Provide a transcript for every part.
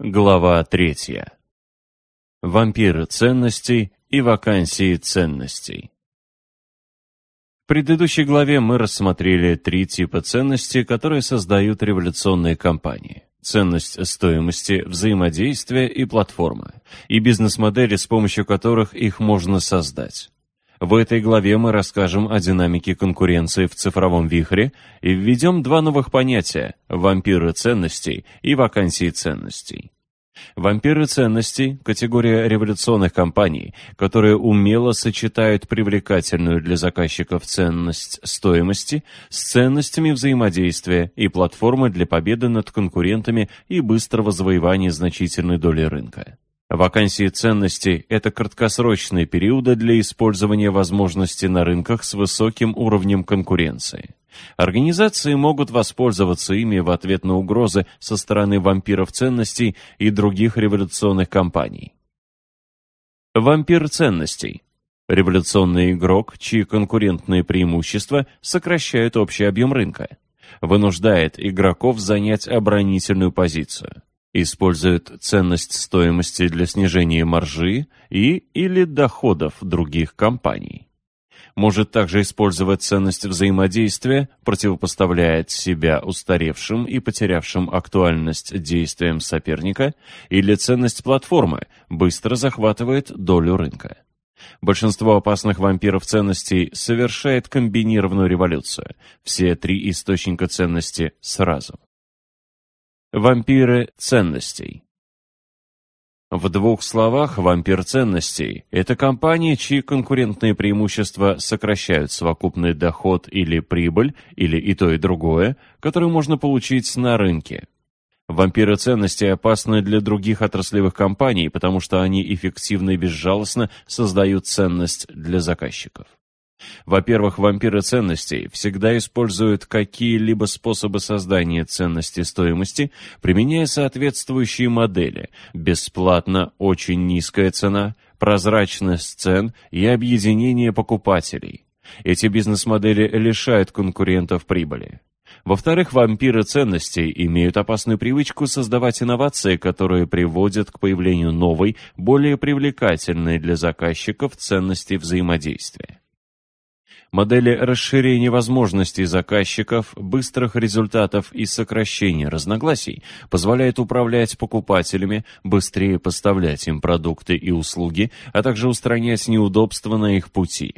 Глава третья. Вампиры ценностей и вакансии ценностей. В предыдущей главе мы рассмотрели три типа ценностей, которые создают революционные компании. Ценность стоимости, взаимодействия и платформы, и бизнес-модели, с помощью которых их можно создать. В этой главе мы расскажем о динамике конкуренции в цифровом вихре и введем два новых понятия – вампиры ценностей и вакансии ценностей. Вампиры ценностей – категория революционных компаний, которые умело сочетают привлекательную для заказчиков ценность стоимости с ценностями взаимодействия и платформы для победы над конкурентами и быстрого завоевания значительной доли рынка. Вакансии ценностей – это краткосрочные периоды для использования возможностей на рынках с высоким уровнем конкуренции. Организации могут воспользоваться ими в ответ на угрозы со стороны вампиров ценностей и других революционных компаний. Вампир ценностей – революционный игрок, чьи конкурентные преимущества сокращают общий объем рынка, вынуждает игроков занять оборонительную позицию используют ценность стоимости для снижения маржи и или доходов других компаний. Может также использовать ценность взаимодействия, противопоставляет себя устаревшим и потерявшим актуальность действиям соперника, или ценность платформы, быстро захватывает долю рынка. Большинство опасных вампиров ценностей совершает комбинированную революцию, все три источника ценности сразу. Вампиры ценностей. В двух словах, вампир ценностей – это компания, чьи конкурентные преимущества сокращают совокупный доход или прибыль, или и то, и другое, которую можно получить на рынке. Вампиры ценностей опасны для других отраслевых компаний, потому что они эффективно и безжалостно создают ценность для заказчиков. Во-первых, вампиры ценностей всегда используют какие-либо способы создания ценности стоимости, применяя соответствующие модели «бесплатно», «очень низкая цена», «прозрачность цен» и «объединение покупателей». Эти бизнес-модели лишают конкурентов прибыли. Во-вторых, вампиры ценностей имеют опасную привычку создавать инновации, которые приводят к появлению новой, более привлекательной для заказчиков ценности взаимодействия. Модели расширения возможностей заказчиков, быстрых результатов и сокращения разногласий позволяют управлять покупателями, быстрее поставлять им продукты и услуги, а также устранять неудобства на их пути.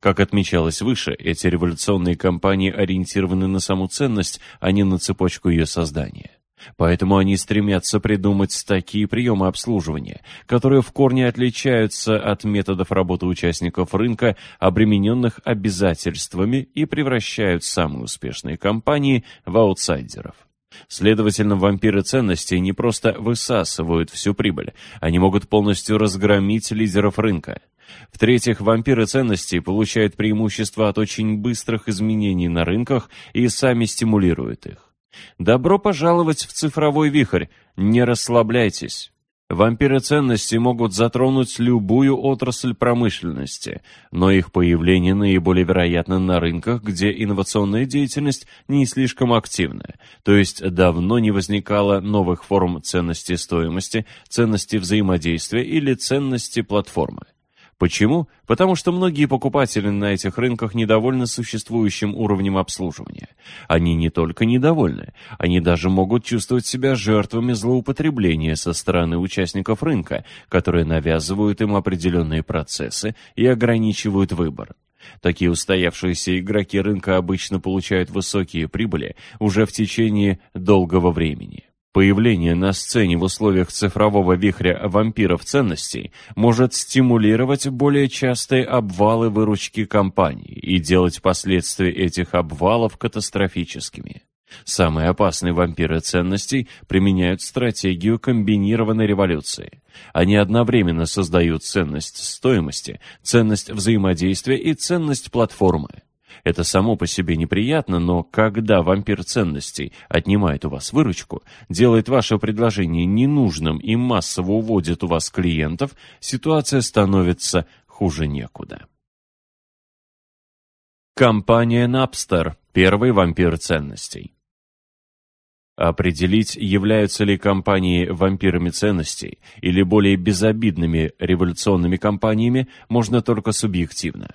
Как отмечалось выше, эти революционные компании ориентированы на саму ценность, а не на цепочку ее создания. Поэтому они стремятся придумать такие приемы обслуживания, которые в корне отличаются от методов работы участников рынка, обремененных обязательствами и превращают самые успешные компании в аутсайдеров. Следовательно, вампиры ценностей не просто высасывают всю прибыль, они могут полностью разгромить лидеров рынка. В-третьих, вампиры ценностей получают преимущество от очень быстрых изменений на рынках и сами стимулируют их. Добро пожаловать в цифровой вихрь, не расслабляйтесь. Вампиры ценности могут затронуть любую отрасль промышленности, но их появление наиболее вероятно на рынках, где инновационная деятельность не слишком активна, то есть давно не возникало новых форм ценности стоимости, ценности взаимодействия или ценности платформы. Почему? Потому что многие покупатели на этих рынках недовольны существующим уровнем обслуживания. Они не только недовольны, они даже могут чувствовать себя жертвами злоупотребления со стороны участников рынка, которые навязывают им определенные процессы и ограничивают выбор. Такие устоявшиеся игроки рынка обычно получают высокие прибыли уже в течение долгого времени. Появление на сцене в условиях цифрового вихря вампиров ценностей может стимулировать более частые обвалы выручки компаний и делать последствия этих обвалов катастрофическими. Самые опасные вампиры ценностей применяют стратегию комбинированной революции. Они одновременно создают ценность стоимости, ценность взаимодействия и ценность платформы. Это само по себе неприятно, но когда вампир ценностей отнимает у вас выручку, делает ваше предложение ненужным и массово уводит у вас клиентов, ситуация становится хуже некуда. Компания Napster – первый вампир ценностей. Определить, являются ли компании вампирами ценностей или более безобидными революционными компаниями, можно только субъективно.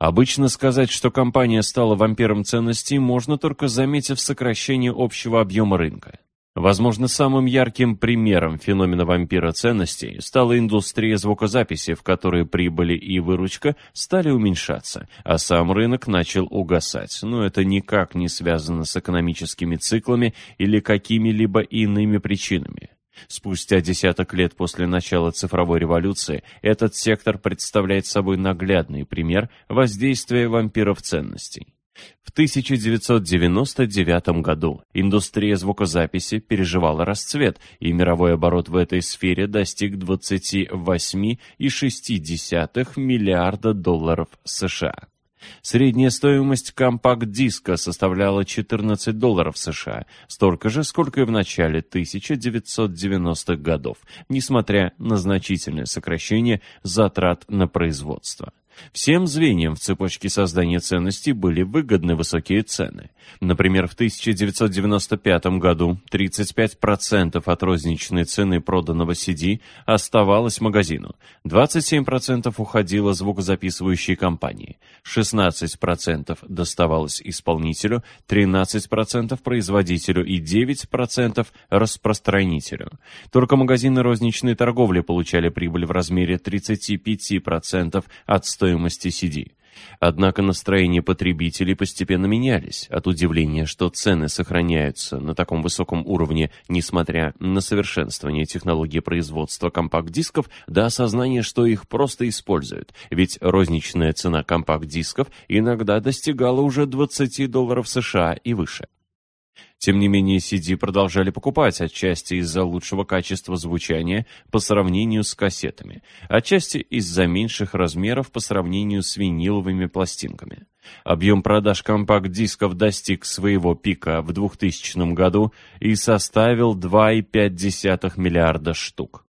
Обычно сказать, что компания стала вампиром ценностей, можно только заметив сокращение общего объема рынка. Возможно, самым ярким примером феномена вампира ценностей стала индустрия звукозаписи, в которой прибыли и выручка стали уменьшаться, а сам рынок начал угасать. Но это никак не связано с экономическими циклами или какими-либо иными причинами. Спустя десяток лет после начала цифровой революции этот сектор представляет собой наглядный пример воздействия вампиров ценностей. В 1999 году индустрия звукозаписи переживала расцвет, и мировой оборот в этой сфере достиг 28,6 миллиарда долларов США. Средняя стоимость компакт-диска составляла 14 долларов США, столько же, сколько и в начале 1990-х годов, несмотря на значительное сокращение затрат на производство. Всем звеньям в цепочке создания ценностей были выгодны высокие цены. Например, в 1995 году 35% от розничной цены проданного CD оставалось магазину, 27% уходило звукозаписывающей компании, 16% доставалось исполнителю, 13% производителю и 9% распространителю. Только магазины розничной торговли получали прибыль в размере 35% от стоимости стоимости CD. Однако настроения потребителей постепенно менялись, от удивления, что цены сохраняются на таком высоком уровне, несмотря на совершенствование технологии производства компакт-дисков, до осознания, что их просто используют, ведь розничная цена компакт-дисков иногда достигала уже 20 долларов США и выше. Тем не менее, CD продолжали покупать, отчасти из-за лучшего качества звучания по сравнению с кассетами, отчасти из-за меньших размеров по сравнению с виниловыми пластинками. Объем продаж компакт-дисков достиг своего пика в 2000 году и составил 2,5 миллиарда штук.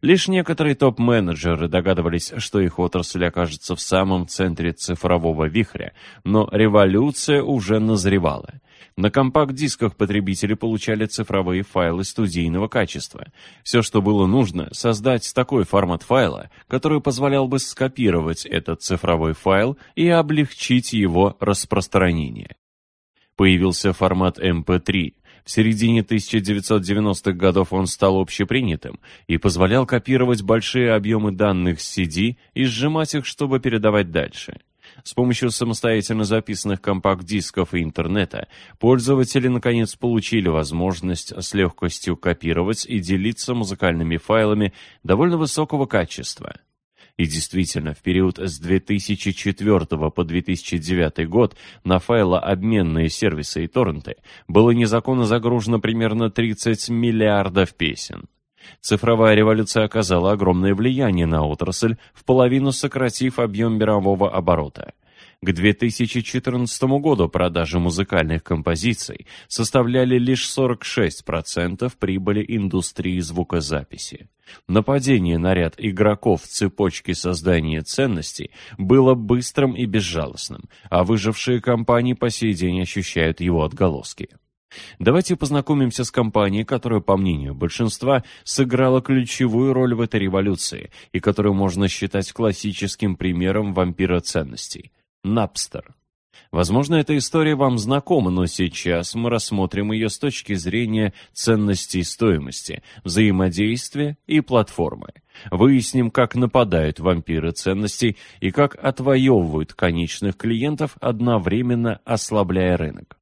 Лишь некоторые топ-менеджеры догадывались, что их отрасль окажется в самом центре цифрового вихря, но революция уже назревала. На компакт-дисках потребители получали цифровые файлы студийного качества. Все, что было нужно, создать такой формат файла, который позволял бы скопировать этот цифровой файл и облегчить его распространение. Появился формат MP3, в середине 1990-х годов он стал общепринятым и позволял копировать большие объемы данных с CD и сжимать их, чтобы передавать дальше. С помощью самостоятельно записанных компакт-дисков и интернета пользователи наконец получили возможность с легкостью копировать и делиться музыкальными файлами довольно высокого качества. И действительно, в период с 2004 по 2009 год на файлообменные сервисы и торренты было незаконно загружено примерно 30 миллиардов песен. Цифровая революция оказала огромное влияние на отрасль, в половину сократив объем мирового оборота. К 2014 году продажи музыкальных композиций составляли лишь 46% прибыли индустрии звукозаписи. Нападение на ряд игроков в цепочке создания ценностей было быстрым и безжалостным, а выжившие компании по сей день ощущают его отголоски. Давайте познакомимся с компанией, которая, по мнению большинства, сыграла ключевую роль в этой революции и которую можно считать классическим примером вампира ценностей. Napster. Возможно, эта история вам знакома, но сейчас мы рассмотрим ее с точки зрения ценности и стоимости, взаимодействия и платформы. Выясним, как нападают вампиры ценностей и как отвоевывают конечных клиентов, одновременно ослабляя рынок.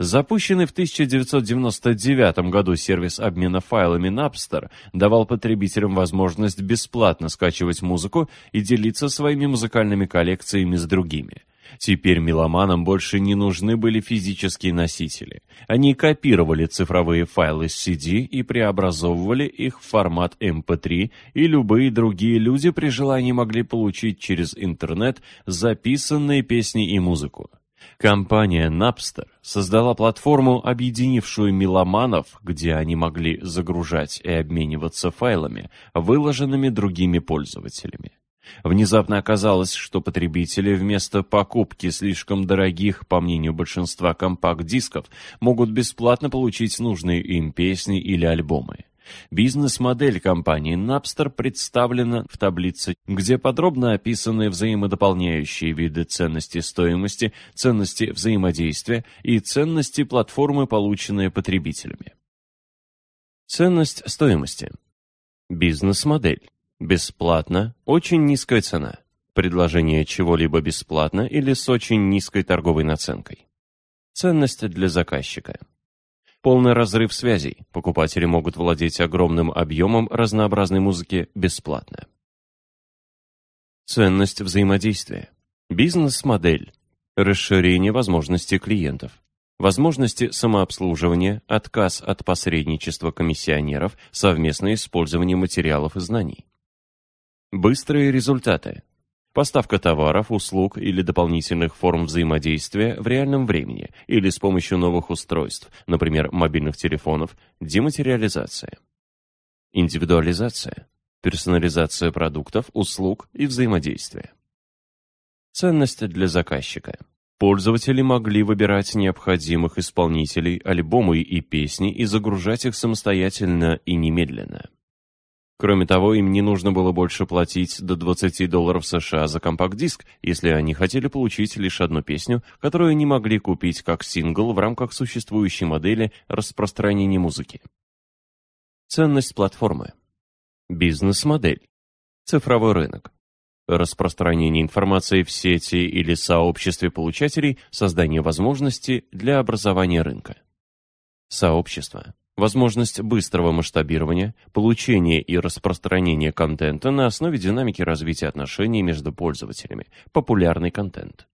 Запущенный в 1999 году сервис обмена файлами Napster давал потребителям возможность бесплатно скачивать музыку и делиться своими музыкальными коллекциями с другими. Теперь меломанам больше не нужны были физические носители. Они копировали цифровые файлы с CD и преобразовывали их в формат MP3, и любые другие люди при желании могли получить через интернет записанные песни и музыку. Компания Napster создала платформу, объединившую меломанов, где они могли загружать и обмениваться файлами, выложенными другими пользователями. Внезапно оказалось, что потребители вместо покупки слишком дорогих, по мнению большинства компакт-дисков, могут бесплатно получить нужные им песни или альбомы. Бизнес-модель компании Napster представлена в таблице, где подробно описаны взаимодополняющие виды ценности стоимости, ценности взаимодействия и ценности платформы, полученные потребителями. Ценность стоимости. Бизнес-модель. Бесплатно, очень низкая цена. Предложение чего-либо бесплатно или с очень низкой торговой наценкой. Ценность для заказчика. Полный разрыв связей. Покупатели могут владеть огромным объемом разнообразной музыки бесплатно. Ценность взаимодействия. Бизнес-модель. Расширение возможностей клиентов. Возможности самообслуживания, отказ от посредничества комиссионеров, совместное использование материалов и знаний. Быстрые результаты. Поставка товаров, услуг или дополнительных форм взаимодействия в реальном времени или с помощью новых устройств, например, мобильных телефонов, дематериализация. Индивидуализация. Персонализация продуктов, услуг и взаимодействия. Ценность для заказчика. Пользователи могли выбирать необходимых исполнителей, альбомы и песни и загружать их самостоятельно и немедленно. Кроме того, им не нужно было больше платить до 20 долларов США за компакт-диск, если они хотели получить лишь одну песню, которую не могли купить как сингл в рамках существующей модели распространения музыки. Ценность платформы. Бизнес-модель. Цифровой рынок. Распространение информации в сети или сообществе получателей, создание возможностей для образования рынка. Сообщество возможность быстрого масштабирования, получения и распространения контента на основе динамики развития отношений между пользователями, популярный контент.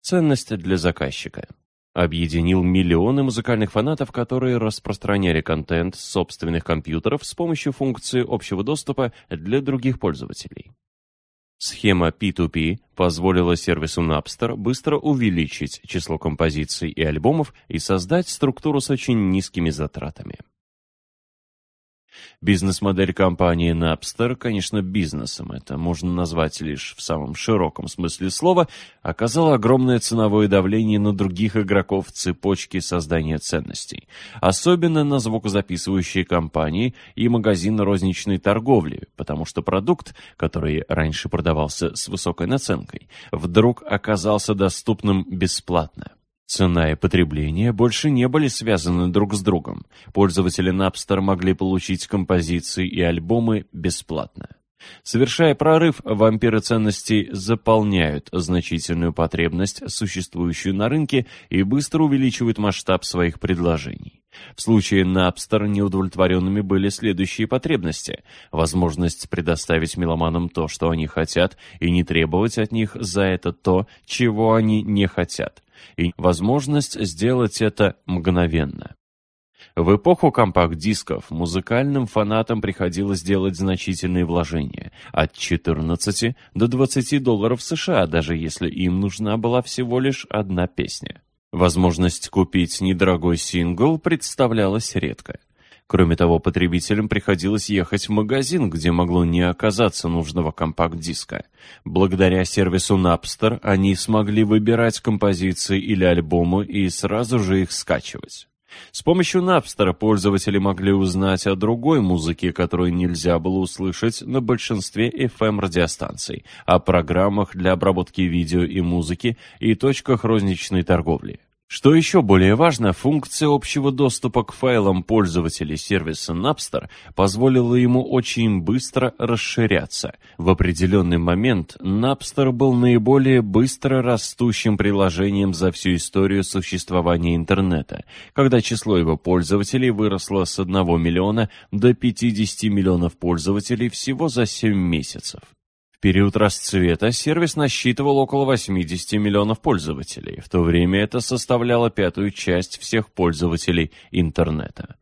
Ценность для заказчика. Объединил миллионы музыкальных фанатов, которые распространяли контент с собственных компьютеров с помощью функции общего доступа для других пользователей. Схема P2P позволила сервису Napster быстро увеличить число композиций и альбомов и создать структуру с очень низкими затратами. Бизнес-модель компании Napster, конечно, бизнесом, это можно назвать лишь в самом широком смысле слова, оказала огромное ценовое давление на других игроков в цепочке создания ценностей, особенно на звукозаписывающие компании и магазины розничной торговли, потому что продукт, который раньше продавался с высокой наценкой, вдруг оказался доступным бесплатно. Цена и потребление больше не были связаны друг с другом. Пользователи Napster могли получить композиции и альбомы бесплатно. Совершая прорыв, вампиры ценностей заполняют значительную потребность, существующую на рынке, и быстро увеличивают масштаб своих предложений. В случае Napster неудовлетворенными были следующие потребности. Возможность предоставить меломанам то, что они хотят, и не требовать от них за это то, чего они не хотят и возможность сделать это мгновенно. В эпоху компакт-дисков музыкальным фанатам приходилось делать значительные вложения – от 14 до 20 долларов США, даже если им нужна была всего лишь одна песня. Возможность купить недорогой сингл представлялась редко. Кроме того, потребителям приходилось ехать в магазин, где могло не оказаться нужного компакт-диска. Благодаря сервису Napster они смогли выбирать композиции или альбомы и сразу же их скачивать. С помощью Napster пользователи могли узнать о другой музыке, которую нельзя было услышать на большинстве FM-радиостанций, о программах для обработки видео и музыки и точках розничной торговли. Что еще более важно, функция общего доступа к файлам пользователей сервиса Napster позволила ему очень быстро расширяться. В определенный момент Napster был наиболее быстро растущим приложением за всю историю существования интернета, когда число его пользователей выросло с 1 миллиона до 50 миллионов пользователей всего за 7 месяцев. В период расцвета сервис насчитывал около 80 миллионов пользователей, в то время это составляло пятую часть всех пользователей интернета.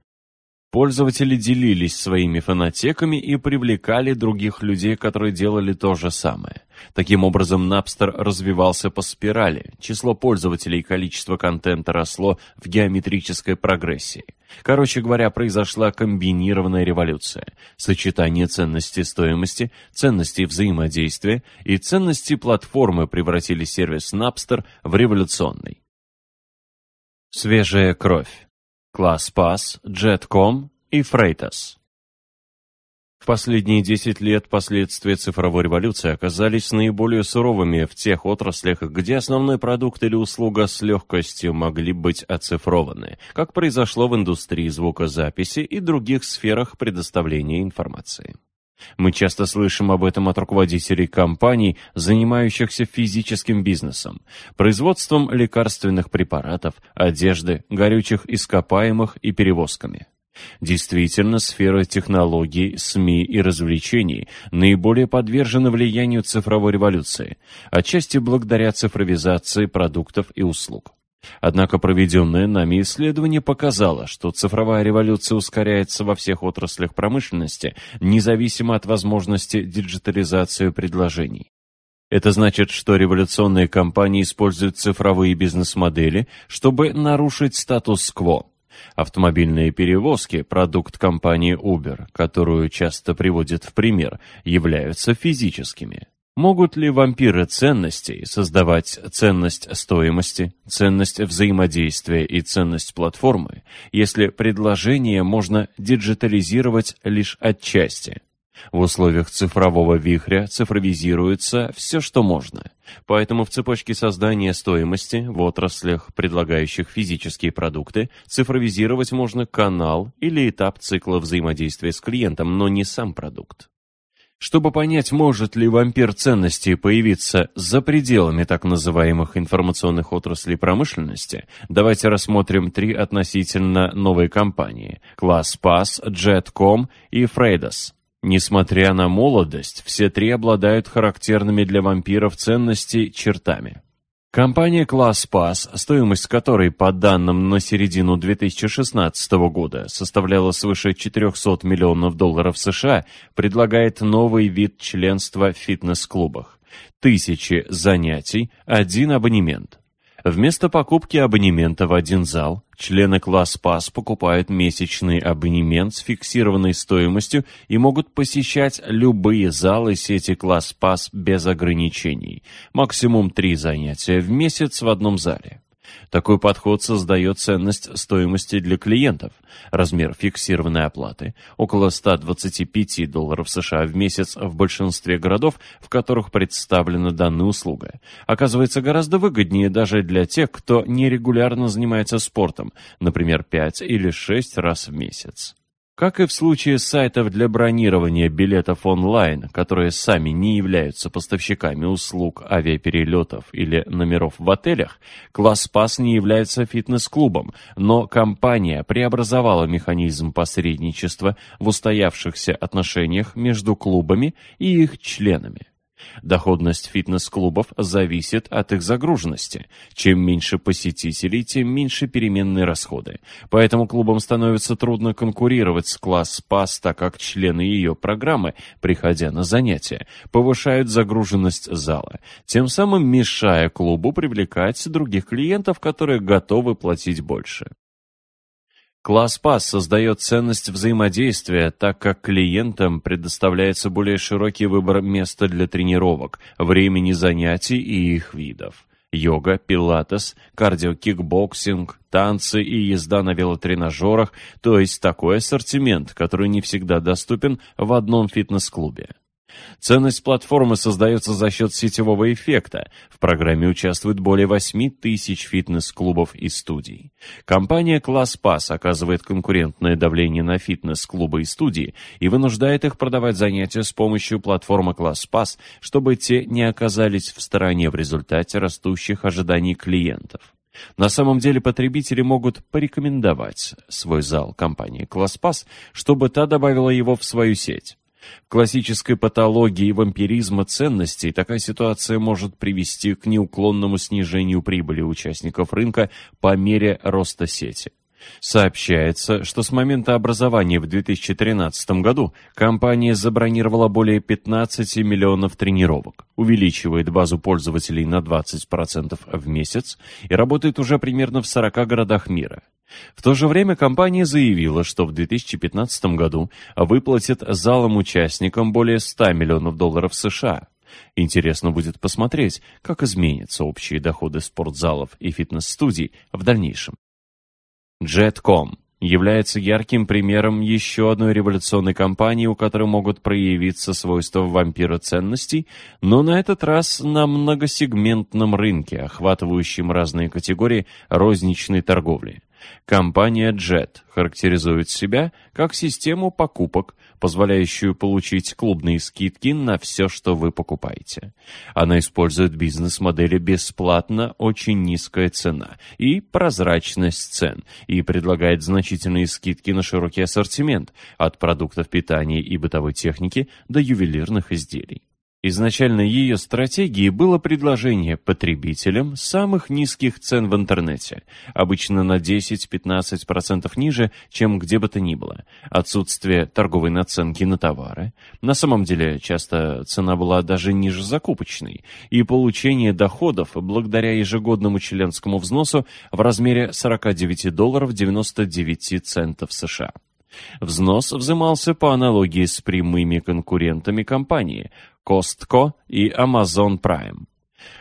Пользователи делились своими фонотеками и привлекали других людей, которые делали то же самое. Таким образом, Napster развивался по спирали. Число пользователей и количество контента росло в геометрической прогрессии. Короче говоря, произошла комбинированная революция. Сочетание ценности стоимости, ценности взаимодействия и ценности платформы превратили сервис Napster в революционный. Свежая кровь. ClassPass, Jetcom и Freightos. В последние 10 лет последствия цифровой революции оказались наиболее суровыми в тех отраслях, где основной продукт или услуга с легкостью могли быть оцифрованы, как произошло в индустрии звукозаписи и других сферах предоставления информации. Мы часто слышим об этом от руководителей компаний, занимающихся физическим бизнесом, производством лекарственных препаратов, одежды, горючих ископаемых и перевозками. Действительно, сфера технологий, СМИ и развлечений наиболее подвержена влиянию цифровой революции, отчасти благодаря цифровизации продуктов и услуг. Однако проведенное нами исследование показало, что цифровая революция ускоряется во всех отраслях промышленности, независимо от возможности диджитализации предложений. Это значит, что революционные компании используют цифровые бизнес-модели, чтобы нарушить статус-кво. Автомобильные перевозки, продукт компании Uber, которую часто приводят в пример, являются физическими. Могут ли вампиры ценностей создавать ценность стоимости, ценность взаимодействия и ценность платформы, если предложение можно диджитализировать лишь отчасти? В условиях цифрового вихря цифровизируется все, что можно. Поэтому в цепочке создания стоимости в отраслях, предлагающих физические продукты, цифровизировать можно канал или этап цикла взаимодействия с клиентом, но не сам продукт. Чтобы понять, может ли вампир ценностей появиться за пределами так называемых информационных отраслей промышленности, давайте рассмотрим три относительно новые компании – ClassPass, Jetcom и Freidos. Несмотря на молодость, все три обладают характерными для вампиров ценностей чертами. Компания ClassPass, стоимость которой по данным на середину 2016 года составляла свыше 400 миллионов долларов США, предлагает новый вид членства в фитнес-клубах. Тысячи занятий, один абонемент. Вместо покупки абонемента в один зал, члены класс ПАС покупают месячный абонемент с фиксированной стоимостью и могут посещать любые залы сети класс ПАС без ограничений. Максимум три занятия в месяц в одном зале. Такой подход создает ценность стоимости для клиентов. Размер фиксированной оплаты – около 125 долларов США в месяц в большинстве городов, в которых представлена данная услуга. Оказывается гораздо выгоднее даже для тех, кто нерегулярно занимается спортом, например, 5 или 6 раз в месяц. Как и в случае сайтов для бронирования билетов онлайн, которые сами не являются поставщиками услуг авиаперелетов или номеров в отелях, ClassPass не является фитнес-клубом, но компания преобразовала механизм посредничества в устоявшихся отношениях между клубами и их членами. Доходность фитнес-клубов зависит от их загруженности. Чем меньше посетителей, тем меньше переменные расходы. Поэтому клубам становится трудно конкурировать с класс ПАС, так как члены ее программы, приходя на занятия, повышают загруженность зала, тем самым мешая клубу привлекать других клиентов, которые готовы платить больше. ClassPass создает ценность взаимодействия, так как клиентам предоставляется более широкий выбор места для тренировок, времени занятий и их видов. Йога, пилатес, кардиокикбоксинг, танцы и езда на велотренажерах, то есть такой ассортимент, который не всегда доступен в одном фитнес-клубе. Ценность платформы создается за счет сетевого эффекта. В программе участвует более 8 тысяч фитнес-клубов и студий. Компания ClassPass оказывает конкурентное давление на фитнес-клубы и студии и вынуждает их продавать занятия с помощью платформы ClassPass, чтобы те не оказались в стороне в результате растущих ожиданий клиентов. На самом деле потребители могут порекомендовать свой зал компании ClassPass, чтобы та добавила его в свою сеть. В классической патологии вампиризма ценностей такая ситуация может привести к неуклонному снижению прибыли участников рынка по мере роста сети. Сообщается, что с момента образования в 2013 году компания забронировала более 15 миллионов тренировок, увеличивает базу пользователей на 20% в месяц и работает уже примерно в 40 городах мира. В то же время компания заявила, что в 2015 году выплатит залам-участникам более 100 миллионов долларов США. Интересно будет посмотреть, как изменятся общие доходы спортзалов и фитнес-студий в дальнейшем. Jet.com является ярким примером еще одной революционной компании, у которой могут проявиться свойства вампира ценностей, но на этот раз на многосегментном рынке, охватывающем разные категории розничной торговли. Компания Jet характеризует себя как систему покупок, позволяющую получить клубные скидки на все, что вы покупаете. Она использует бизнес-модели «бесплатно», «очень низкая цена» и «прозрачность цен» и предлагает значительные скидки на широкий ассортимент от продуктов питания и бытовой техники до ювелирных изделий. Изначально ее стратегией было предложение потребителям самых низких цен в интернете, обычно на 10-15% ниже, чем где бы то ни было, отсутствие торговой наценки на товары, на самом деле часто цена была даже ниже закупочной, и получение доходов благодаря ежегодному членскому взносу в размере 49 долларов 99 центов США. Взнос взимался по аналогии с прямыми конкурентами компании Costco и Amazon Prime.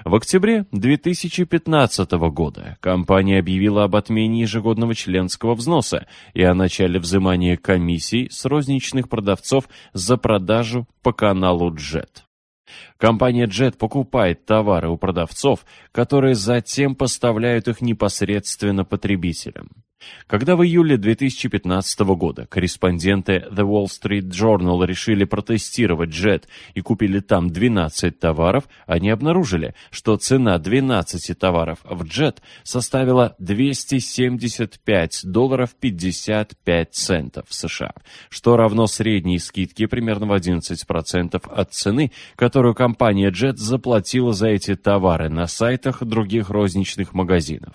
В октябре 2015 года компания объявила об отмене ежегодного членского взноса и о начале взимания комиссий с розничных продавцов за продажу по каналу JET. Компания Jet покупает товары у продавцов, которые затем поставляют их непосредственно потребителям. Когда в июле 2015 года корреспонденты The Wall Street Journal решили протестировать Jet и купили там 12 товаров, они обнаружили, что цена 12 товаров в Jet составила 275 долларов 55 центов США, что равно средней скидке примерно в 11% от цены, которую компания Jet заплатила за эти товары на сайтах других розничных магазинов.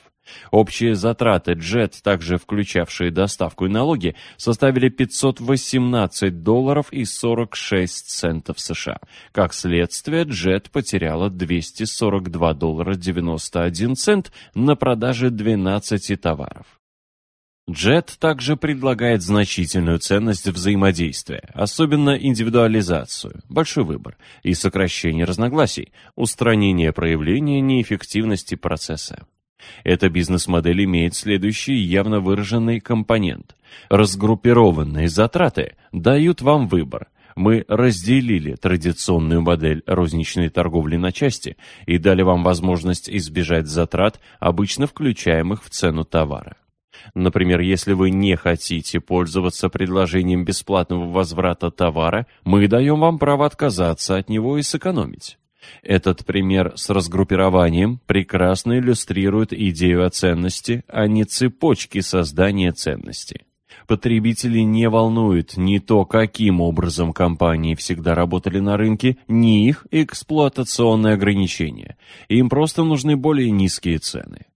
Общие затраты JET, также включавшие доставку и налоги, составили 518 долларов и 46 центов США. Как следствие, JET потеряла 242 доллара 91 цент на продаже 12 товаров. JET также предлагает значительную ценность взаимодействия, особенно индивидуализацию, большой выбор и сокращение разногласий, устранение проявления неэффективности процесса. Эта бизнес-модель имеет следующий явно выраженный компонент. Разгруппированные затраты дают вам выбор. Мы разделили традиционную модель розничной торговли на части и дали вам возможность избежать затрат, обычно включаемых в цену товара. Например, если вы не хотите пользоваться предложением бесплатного возврата товара, мы даем вам право отказаться от него и сэкономить. Этот пример с разгруппированием прекрасно иллюстрирует идею о ценности, а не цепочки создания ценности. Потребители не волнует ни то, каким образом компании всегда работали на рынке, ни их эксплуатационные ограничения. Им просто нужны более низкие цены.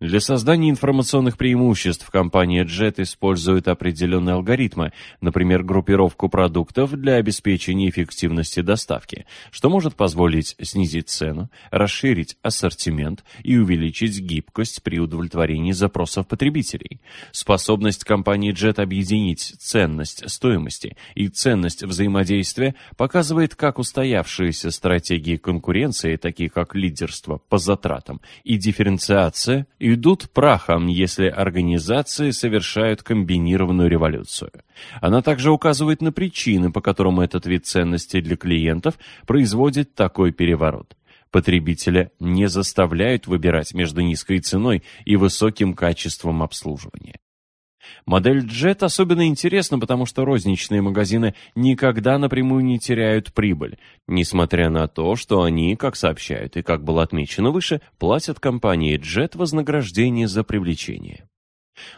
Для создания информационных преимуществ компания JET использует определенные алгоритмы, например, группировку продуктов для обеспечения эффективности доставки, что может позволить снизить цену, расширить ассортимент и увеличить гибкость при удовлетворении запросов потребителей. Способность компании JET объединить ценность стоимости и ценность взаимодействия показывает, как устоявшиеся стратегии конкуренции, такие как лидерство по затратам и дифференциация, идут прахом, если организации совершают комбинированную революцию. Она также указывает на причины, по которым этот вид ценностей для клиентов производит такой переворот. Потребителя не заставляют выбирать между низкой ценой и высоким качеством обслуживания. Модель Jet особенно интересна, потому что розничные магазины никогда напрямую не теряют прибыль, несмотря на то, что они, как сообщают и как было отмечено выше, платят компании Jet вознаграждение за привлечение.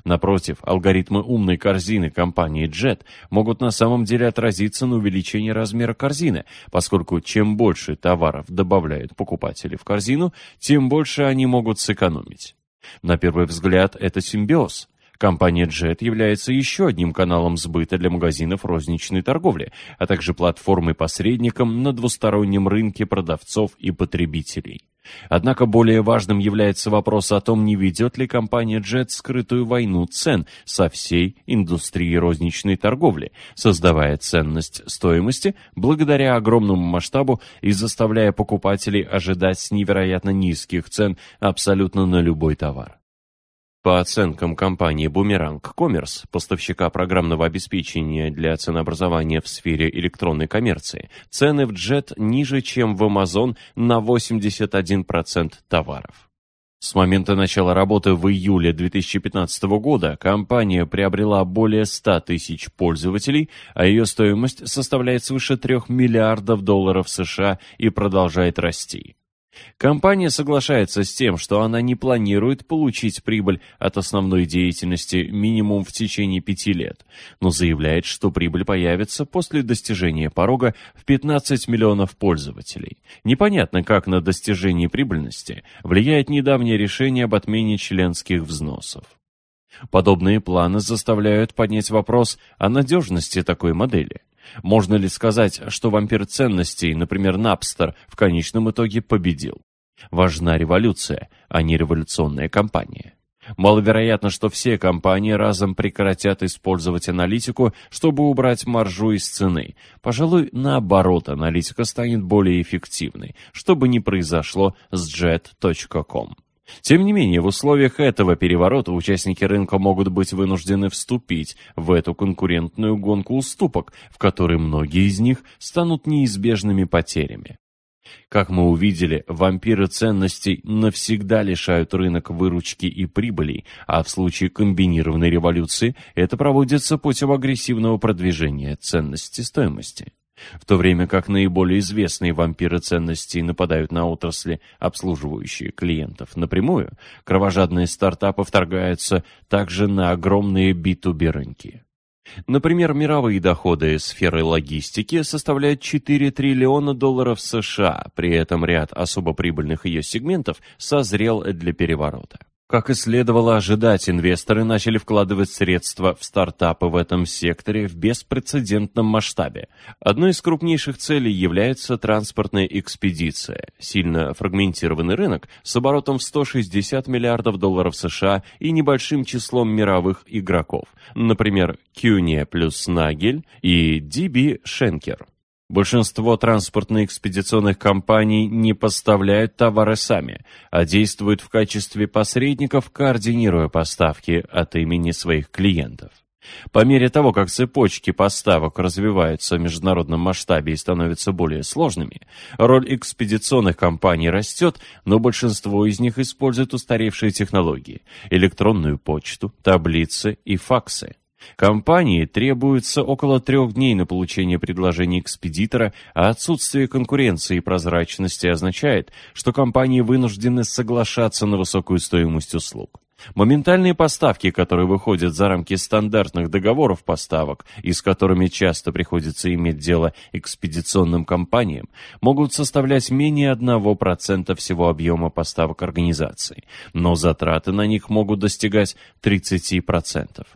Напротив, алгоритмы умной корзины компании Jet могут на самом деле отразиться на увеличении размера корзины, поскольку чем больше товаров добавляют покупатели в корзину, тем больше они могут сэкономить. На первый взгляд это симбиоз. Компания Jet является еще одним каналом сбыта для магазинов розничной торговли, а также платформой-посредником на двустороннем рынке продавцов и потребителей. Однако более важным является вопрос о том, не ведет ли компания Jet скрытую войну цен со всей индустрией розничной торговли, создавая ценность стоимости благодаря огромному масштабу и заставляя покупателей ожидать невероятно низких цен абсолютно на любой товар. По оценкам компании Boomerang Commerce, поставщика программного обеспечения для ценообразования в сфере электронной коммерции, цены в Jet ниже, чем в Amazon на 81% товаров. С момента начала работы в июле 2015 года компания приобрела более 100 тысяч пользователей, а ее стоимость составляет свыше 3 миллиардов долларов США и продолжает расти. Компания соглашается с тем, что она не планирует получить прибыль от основной деятельности минимум в течение пяти лет, но заявляет, что прибыль появится после достижения порога в 15 миллионов пользователей. Непонятно, как на достижение прибыльности влияет недавнее решение об отмене членских взносов. Подобные планы заставляют поднять вопрос о надежности такой модели. Можно ли сказать, что вампир ценностей, например, Напстер, в конечном итоге победил? Важна революция, а не революционная кампания. Маловероятно, что все компании разом прекратят использовать аналитику, чтобы убрать маржу из цены. Пожалуй, наоборот, аналитика станет более эффективной, что бы ни произошло с jet.com. Тем не менее, в условиях этого переворота участники рынка могут быть вынуждены вступить в эту конкурентную гонку уступок, в которой многие из них станут неизбежными потерями. Как мы увидели, вампиры ценностей навсегда лишают рынок выручки и прибылей, а в случае комбинированной революции это проводится путем агрессивного продвижения ценности стоимости в то время как наиболее известные вампиры ценностей нападают на отрасли, обслуживающие клиентов напрямую, кровожадные стартапы вторгаются также на огромные B2B рынки. Например, мировые доходы сферы логистики составляют 4 триллиона долларов США, при этом ряд особо прибыльных ее сегментов созрел для переворота. Как и следовало ожидать, инвесторы начали вкладывать средства в стартапы в этом секторе в беспрецедентном масштабе. Одной из крупнейших целей является транспортная экспедиция, сильно фрагментированный рынок с оборотом в 160 миллиардов долларов США и небольшим числом мировых игроков, например, Кюния плюс Нагель и DB Шенкер. Большинство транспортно-экспедиционных компаний не поставляют товары сами, а действуют в качестве посредников, координируя поставки от имени своих клиентов. По мере того, как цепочки поставок развиваются в международном масштабе и становятся более сложными, роль экспедиционных компаний растет, но большинство из них используют устаревшие технологии – электронную почту, таблицы и факсы. Компании требуется около трех дней на получение предложения экспедитора, а отсутствие конкуренции и прозрачности означает, что компании вынуждены соглашаться на высокую стоимость услуг. Моментальные поставки, которые выходят за рамки стандартных договоров поставок и с которыми часто приходится иметь дело экспедиционным компаниям, могут составлять менее 1% всего объема поставок организации, но затраты на них могут достигать 30%.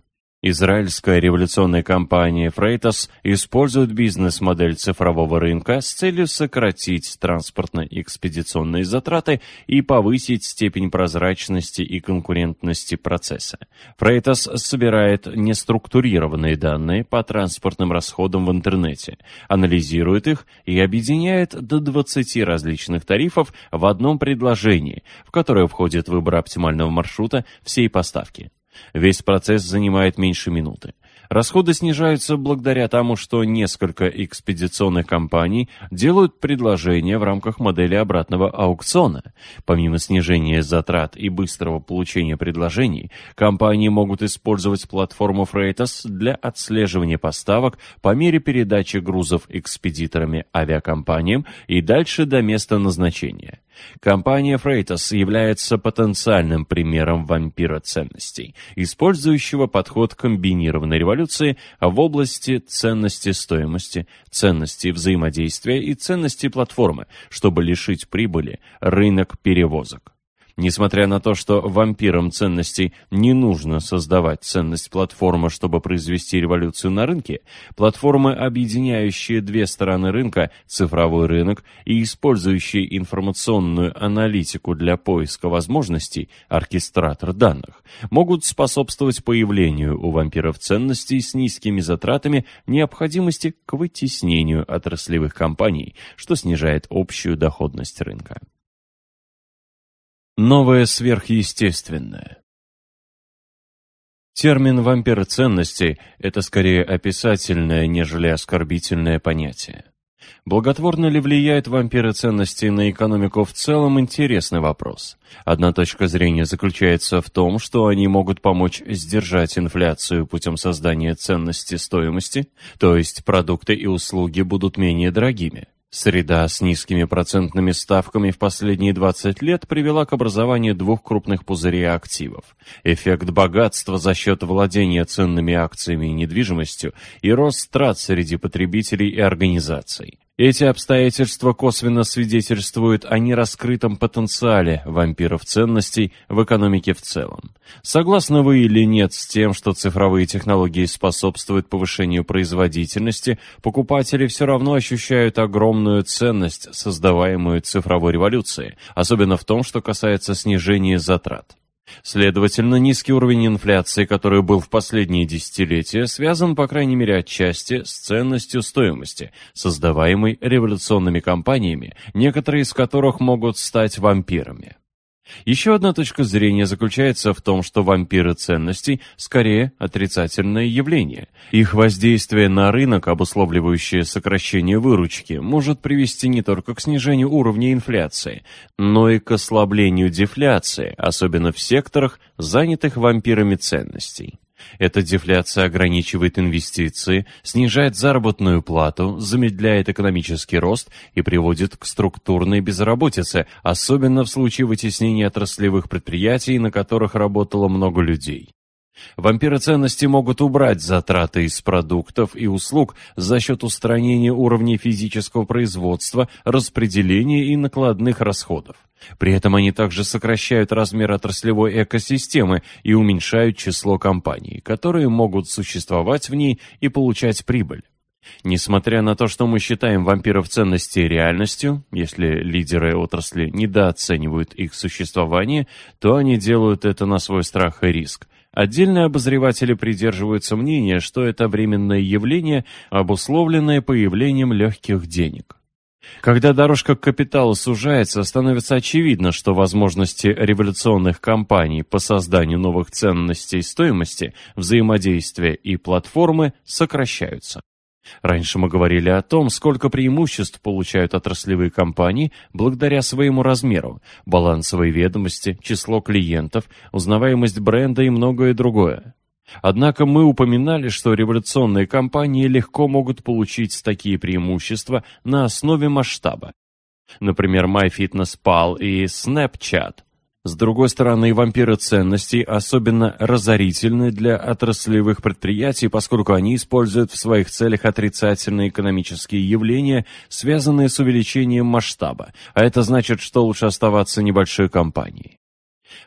Израильская революционная компания Freightos использует бизнес-модель цифрового рынка с целью сократить транспортно-экспедиционные затраты и повысить степень прозрачности и конкурентности процесса. Freightos собирает неструктурированные данные по транспортным расходам в интернете, анализирует их и объединяет до 20 различных тарифов в одном предложении, в которое входит выбор оптимального маршрута всей поставки. Весь процесс занимает меньше минуты. Расходы снижаются благодаря тому, что несколько экспедиционных компаний делают предложения в рамках модели обратного аукциона. Помимо снижения затрат и быстрого получения предложений, компании могут использовать платформу Freightos для отслеживания поставок по мере передачи грузов экспедиторами авиакомпаниям и дальше до места назначения. Компания Freightos является потенциальным примером вампира ценностей, использующего подход комбинированной революции в области ценности стоимости, ценности взаимодействия и ценности платформы, чтобы лишить прибыли рынок перевозок. Несмотря на то, что вампирам ценностей не нужно создавать ценность платформы, чтобы произвести революцию на рынке, платформы, объединяющие две стороны рынка, цифровой рынок и использующие информационную аналитику для поиска возможностей, оркестратор данных, могут способствовать появлению у вампиров ценностей с низкими затратами необходимости к вытеснению отраслевых компаний, что снижает общую доходность рынка. Новое сверхъестественное. Термин «вампир ценностей» — это скорее описательное, нежели оскорбительное понятие. Благотворно ли влияют вампиры ценностей на экономику в целом – интересный вопрос. Одна точка зрения заключается в том, что они могут помочь сдержать инфляцию путем создания ценности стоимости, то есть продукты и услуги будут менее дорогими. Среда с низкими процентными ставками в последние 20 лет привела к образованию двух крупных пузырей активов. Эффект богатства за счет владения ценными акциями и недвижимостью и рост трат среди потребителей и организаций. Эти обстоятельства косвенно свидетельствуют о нераскрытом потенциале вампиров ценностей в экономике в целом. Согласны вы или нет с тем, что цифровые технологии способствуют повышению производительности, покупатели все равно ощущают огромную ценность, создаваемую цифровой революцией, особенно в том, что касается снижения затрат. Следовательно, низкий уровень инфляции, который был в последние десятилетия, связан, по крайней мере, отчасти с ценностью стоимости, создаваемой революционными компаниями, некоторые из которых могут стать вампирами. Еще одна точка зрения заключается в том, что вампиры ценностей скорее отрицательное явление. Их воздействие на рынок, обусловливающее сокращение выручки, может привести не только к снижению уровня инфляции, но и к ослаблению дефляции, особенно в секторах, занятых вампирами ценностей. Эта дефляция ограничивает инвестиции, снижает заработную плату, замедляет экономический рост и приводит к структурной безработице, особенно в случае вытеснения отраслевых предприятий, на которых работало много людей. Вампиры ценности могут убрать затраты из продуктов и услуг за счет устранения уровней физического производства, распределения и накладных расходов. При этом они также сокращают размер отраслевой экосистемы и уменьшают число компаний, которые могут существовать в ней и получать прибыль. Несмотря на то, что мы считаем вампиров ценностей реальностью, если лидеры отрасли недооценивают их существование, то они делают это на свой страх и риск. Отдельные обозреватели придерживаются мнения, что это временное явление, обусловленное появлением легких денег. Когда дорожка к капиталу сужается, становится очевидно, что возможности революционных компаний по созданию новых ценностей стоимости, взаимодействия и платформы сокращаются. Раньше мы говорили о том, сколько преимуществ получают отраслевые компании благодаря своему размеру, балансовой ведомости, число клиентов, узнаваемость бренда и многое другое. Однако мы упоминали, что революционные компании легко могут получить такие преимущества на основе масштаба. Например, MyFitnessPal и Snapchat – с другой стороны, вампиры ценностей особенно разорительны для отраслевых предприятий, поскольку они используют в своих целях отрицательные экономические явления, связанные с увеличением масштаба, а это значит, что лучше оставаться небольшой компанией.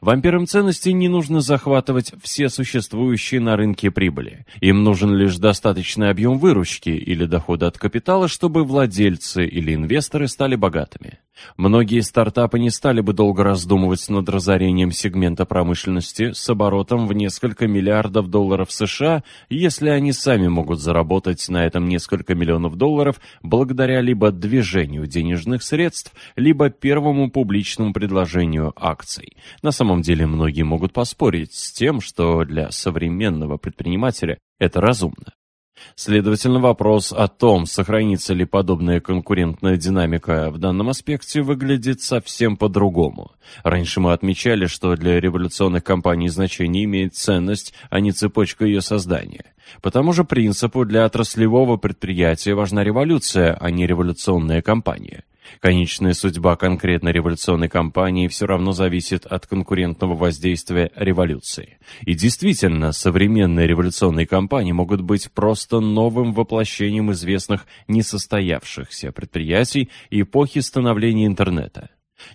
Вампирам ценностей не нужно захватывать все существующие на рынке прибыли. Им нужен лишь достаточный объем выручки или дохода от капитала, чтобы владельцы или инвесторы стали богатыми. Многие стартапы не стали бы долго раздумывать над разорением сегмента промышленности с оборотом в несколько миллиардов долларов США, если они сами могут заработать на этом несколько миллионов долларов благодаря либо движению денежных средств, либо первому публичному предложению акций. На самом деле многие могут поспорить с тем, что для современного предпринимателя это разумно. Следовательно, вопрос о том, сохранится ли подобная конкурентная динамика в данном аспекте, выглядит совсем по-другому. Раньше мы отмечали, что для революционных компаний значение имеет ценность, а не цепочка ее создания. По тому же принципу для отраслевого предприятия важна революция, а не революционная компания. Конечная судьба конкретно революционной кампании все равно зависит от конкурентного воздействия революции. И действительно, современные революционные кампании могут быть просто новым воплощением известных несостоявшихся предприятий эпохи становления интернета.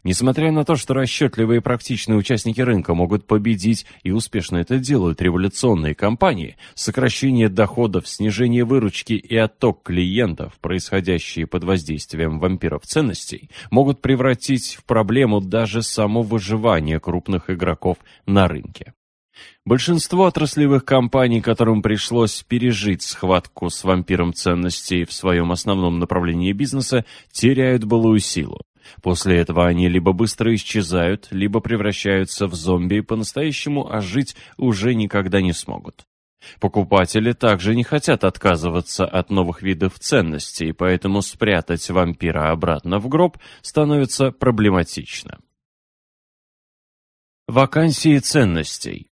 Несмотря на то, что расчетливые и практичные участники рынка могут победить и успешно это делают революционные компании, сокращение доходов, снижение выручки и отток клиентов, происходящие под воздействием вампиров ценностей, могут превратить в проблему даже само выживание крупных игроков на рынке. Большинство отраслевых компаний, которым пришлось пережить схватку с вампиром ценностей в своем основном направлении бизнеса, теряют былую силу. После этого они либо быстро исчезают, либо превращаются в зомби и по-настоящему ожить уже никогда не смогут. Покупатели также не хотят отказываться от новых видов ценностей, поэтому спрятать вампира обратно в гроб становится проблематично. Вакансии ценностей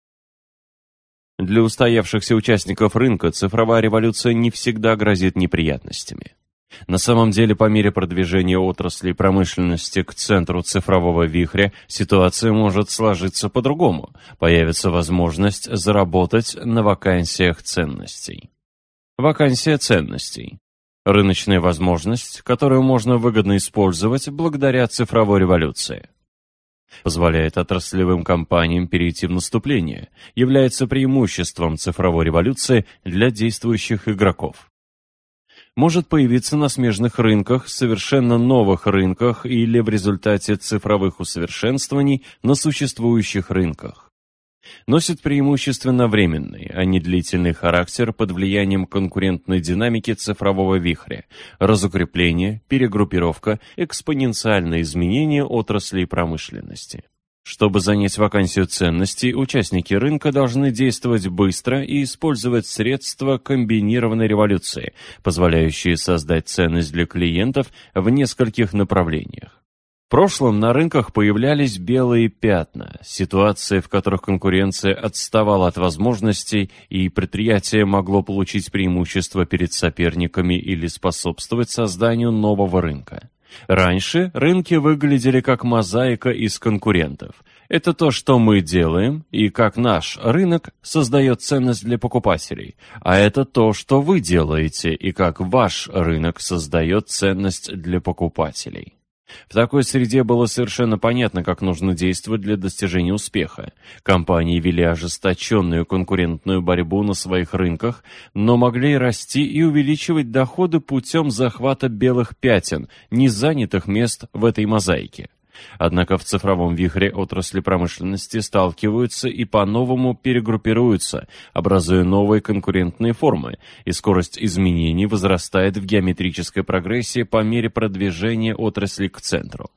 Для устоявшихся участников рынка цифровая революция не всегда грозит неприятностями. На самом деле, по мере продвижения отрасли промышленности к центру цифрового вихря, ситуация может сложиться по-другому. Появится возможность заработать на вакансиях ценностей. Вакансия ценностей. Рыночная возможность, которую можно выгодно использовать благодаря цифровой революции. Позволяет отраслевым компаниям перейти в наступление, является преимуществом цифровой революции для действующих игроков может появиться на смежных рынках, совершенно новых рынках или в результате цифровых усовершенствований на существующих рынках. Носит преимущественно временный, а не длительный характер под влиянием конкурентной динамики цифрового вихря, разукрепление, перегруппировка, экспоненциальное изменение отраслей промышленности. Чтобы занять вакансию ценностей, участники рынка должны действовать быстро и использовать средства комбинированной революции, позволяющие создать ценность для клиентов в нескольких направлениях. В прошлом на рынках появлялись белые пятна, ситуации, в которых конкуренция отставала от возможностей и предприятие могло получить преимущество перед соперниками или способствовать созданию нового рынка. Раньше рынки выглядели как мозаика из конкурентов. Это то, что мы делаем, и как наш рынок создает ценность для покупателей. А это то, что вы делаете, и как ваш рынок создает ценность для покупателей. В такой среде было совершенно понятно, как нужно действовать для достижения успеха. Компании вели ожесточенную конкурентную борьбу на своих рынках, но могли расти и увеличивать доходы путем захвата белых пятен, незанятых мест в этой мозаике. Однако в цифровом вихре отрасли промышленности сталкиваются и по-новому перегруппируются, образуя новые конкурентные формы, и скорость изменений возрастает в геометрической прогрессии по мере продвижения отрасли к центру.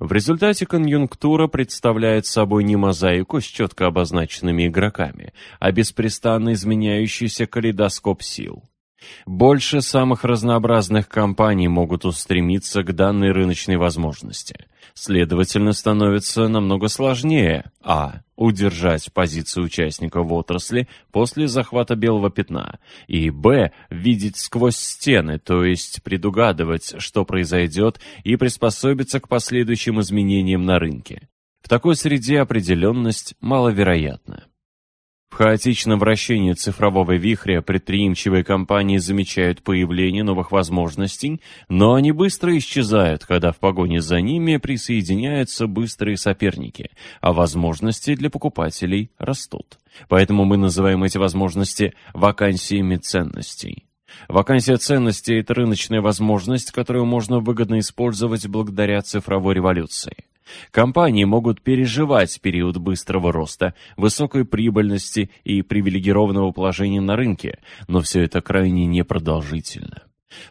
В результате конъюнктура представляет собой не мозаику с четко обозначенными игроками, а беспрестанно изменяющийся калейдоскоп сил. Больше самых разнообразных компаний могут устремиться к данной рыночной возможности. Следовательно, становится намного сложнее а. удержать позицию участника в отрасли после захвата белого пятна, и б. видеть сквозь стены, то есть предугадывать, что произойдет, и приспособиться к последующим изменениям на рынке. В такой среде определенность маловероятна. В хаотичном вращении цифрового вихря предприимчивые компании замечают появление новых возможностей, но они быстро исчезают, когда в погоне за ними присоединяются быстрые соперники, а возможности для покупателей растут. Поэтому мы называем эти возможности вакансиями ценностей. Вакансия ценностей – это рыночная возможность, которую можно выгодно использовать благодаря цифровой революции. Компании могут переживать период быстрого роста, высокой прибыльности и привилегированного положения на рынке, но все это крайне непродолжительно.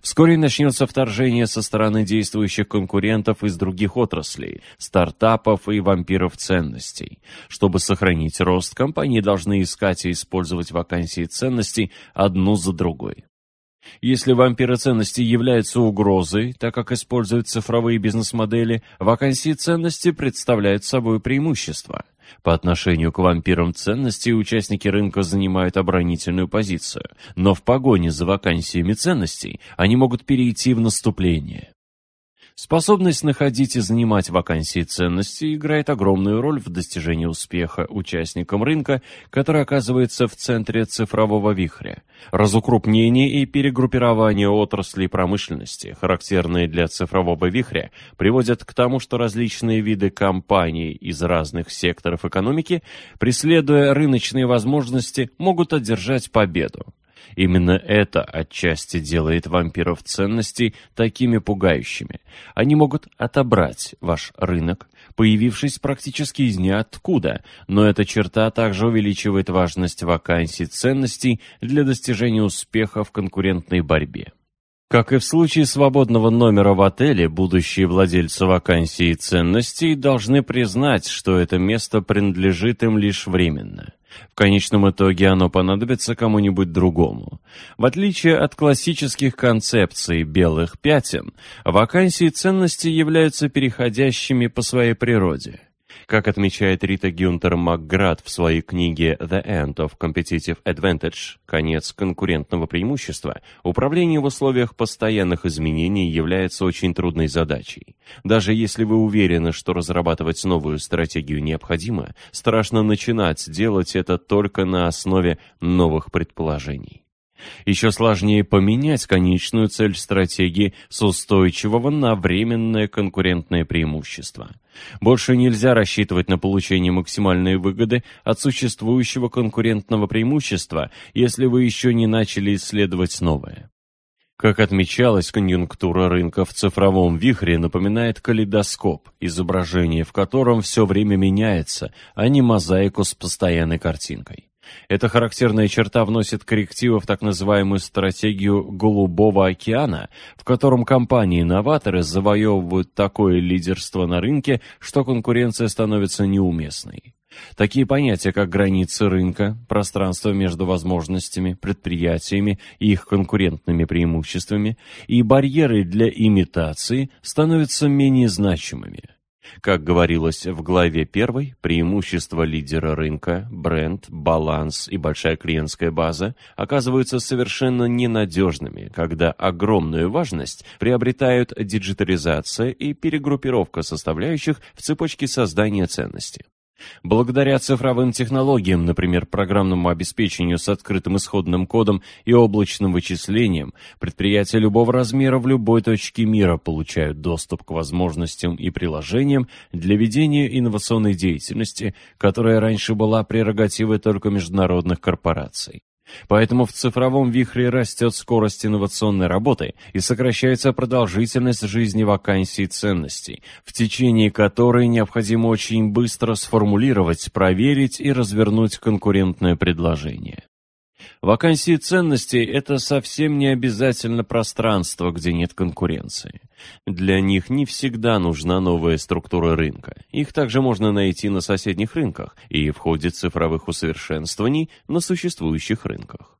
Вскоре начнется вторжение со стороны действующих конкурентов из других отраслей, стартапов и вампиров ценностей. Чтобы сохранить рост, компании должны искать и использовать вакансии ценностей одну за другой. Если вампиры ценностей являются угрозой, так как используют цифровые бизнес-модели, вакансии ценности представляют собой преимущество. По отношению к вампирам ценностей участники рынка занимают оборонительную позицию, но в погоне за вакансиями ценностей они могут перейти в наступление. Способность находить и занимать вакансии ценностей играет огромную роль в достижении успеха участникам рынка, который оказывается в центре цифрового вихря. Разукрупнение и перегруппирование отраслей промышленности, характерные для цифрового вихря, приводят к тому, что различные виды компаний из разных секторов экономики, преследуя рыночные возможности, могут одержать победу. Именно это отчасти делает вампиров ценностей такими пугающими. Они могут отобрать ваш рынок, появившись практически из ниоткуда, но эта черта также увеличивает важность вакансий ценностей для достижения успеха в конкурентной борьбе. Как и в случае свободного номера в отеле, будущие владельцы вакансий и ценностей должны признать, что это место принадлежит им лишь временно. В конечном итоге оно понадобится кому-нибудь другому. В отличие от классических концепций белых пятен, вакансии ценности являются переходящими по своей природе. Как отмечает Рита Гюнтер Макград в своей книге «The End of Competitive Advantage» «Конец конкурентного преимущества», управление в условиях постоянных изменений является очень трудной задачей. Даже если вы уверены, что разрабатывать новую стратегию необходимо, страшно начинать делать это только на основе новых предположений. Еще сложнее поменять конечную цель стратегии с устойчивого на временное конкурентное преимущество. Больше нельзя рассчитывать на получение максимальной выгоды от существующего конкурентного преимущества, если вы еще не начали исследовать новое. Как отмечалось, конъюнктура рынка в цифровом вихре напоминает калейдоскоп, изображение в котором все время меняется, а не мозаику с постоянной картинкой. Эта характерная черта вносит коррективы в так называемую стратегию «голубого океана», в котором компании-новаторы завоевывают такое лидерство на рынке, что конкуренция становится неуместной. Такие понятия, как границы рынка, пространство между возможностями, предприятиями и их конкурентными преимуществами и барьеры для имитации становятся менее значимыми. Как говорилось в главе 1, преимущества лидера рынка, бренд, баланс и большая клиентская база оказываются совершенно ненадежными, когда огромную важность приобретают диджитализация и перегруппировка составляющих в цепочке создания ценности. Благодаря цифровым технологиям, например, программному обеспечению с открытым исходным кодом и облачным вычислением, предприятия любого размера в любой точке мира получают доступ к возможностям и приложениям для ведения инновационной деятельности, которая раньше была прерогативой только международных корпораций. Поэтому в цифровом вихре растет скорость инновационной работы и сокращается продолжительность жизни вакансий ценностей, в течение которой необходимо очень быстро сформулировать, проверить и развернуть конкурентное предложение. Вакансии ценностей – это совсем не обязательно пространство, где нет конкуренции. Для них не всегда нужна новая структура рынка. Их также можно найти на соседних рынках и в ходе цифровых усовершенствований на существующих рынках.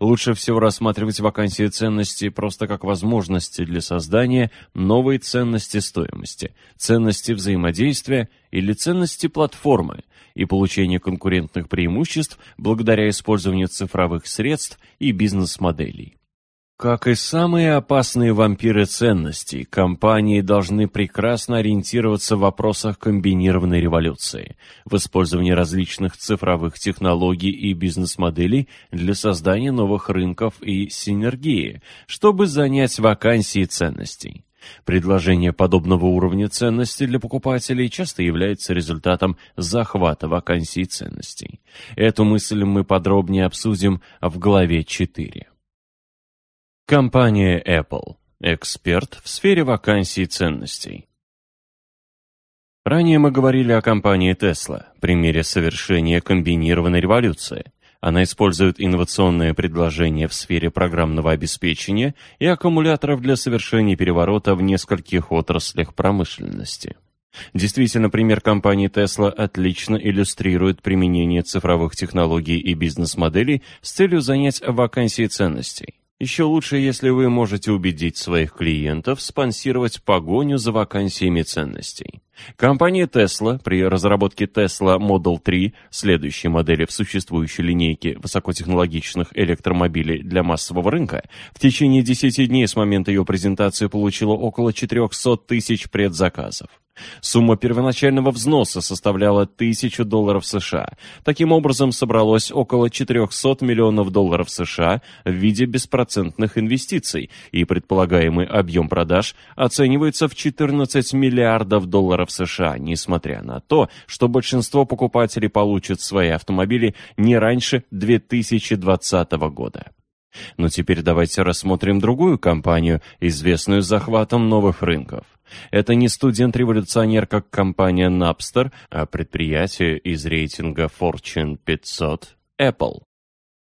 Лучше всего рассматривать вакансии ценностей просто как возможности для создания новой ценности стоимости, ценности взаимодействия или ценности платформы и получения конкурентных преимуществ благодаря использованию цифровых средств и бизнес-моделей. Как и самые опасные вампиры ценностей, компании должны прекрасно ориентироваться в вопросах комбинированной революции, в использовании различных цифровых технологий и бизнес-моделей для создания новых рынков и синергии, чтобы занять вакансии ценностей. Предложение подобного уровня ценностей для покупателей часто является результатом захвата вакансий ценностей. Эту мысль мы подробнее обсудим в главе 4. Компания Apple. Эксперт в сфере вакансий и ценностей. Ранее мы говорили о компании Tesla, примере совершения комбинированной революции. Она использует инновационные предложения в сфере программного обеспечения и аккумуляторов для совершения переворота в нескольких отраслях промышленности. Действительно, пример компании Tesla отлично иллюстрирует применение цифровых технологий и бизнес-моделей с целью занять вакансии ценностей. Еще лучше, если вы можете убедить своих клиентов спонсировать погоню за вакансиями ценностей. Компания Tesla при разработке Tesla Model 3, следующей модели в существующей линейке высокотехнологичных электромобилей для массового рынка, в течение 10 дней с момента ее презентации получила около 400 тысяч предзаказов. Сумма первоначального взноса составляла 1000 долларов США. Таким образом, собралось около 400 миллионов долларов США в виде беспроцентных инвестиций, и предполагаемый объем продаж оценивается в 14 миллиардов долларов США, несмотря на то, что большинство покупателей получат свои автомобили не раньше 2020 года. Но теперь давайте рассмотрим другую компанию, известную захватом новых рынков. Это не студент-революционер, как компания Napster, а предприятие из рейтинга Fortune 500 Apple.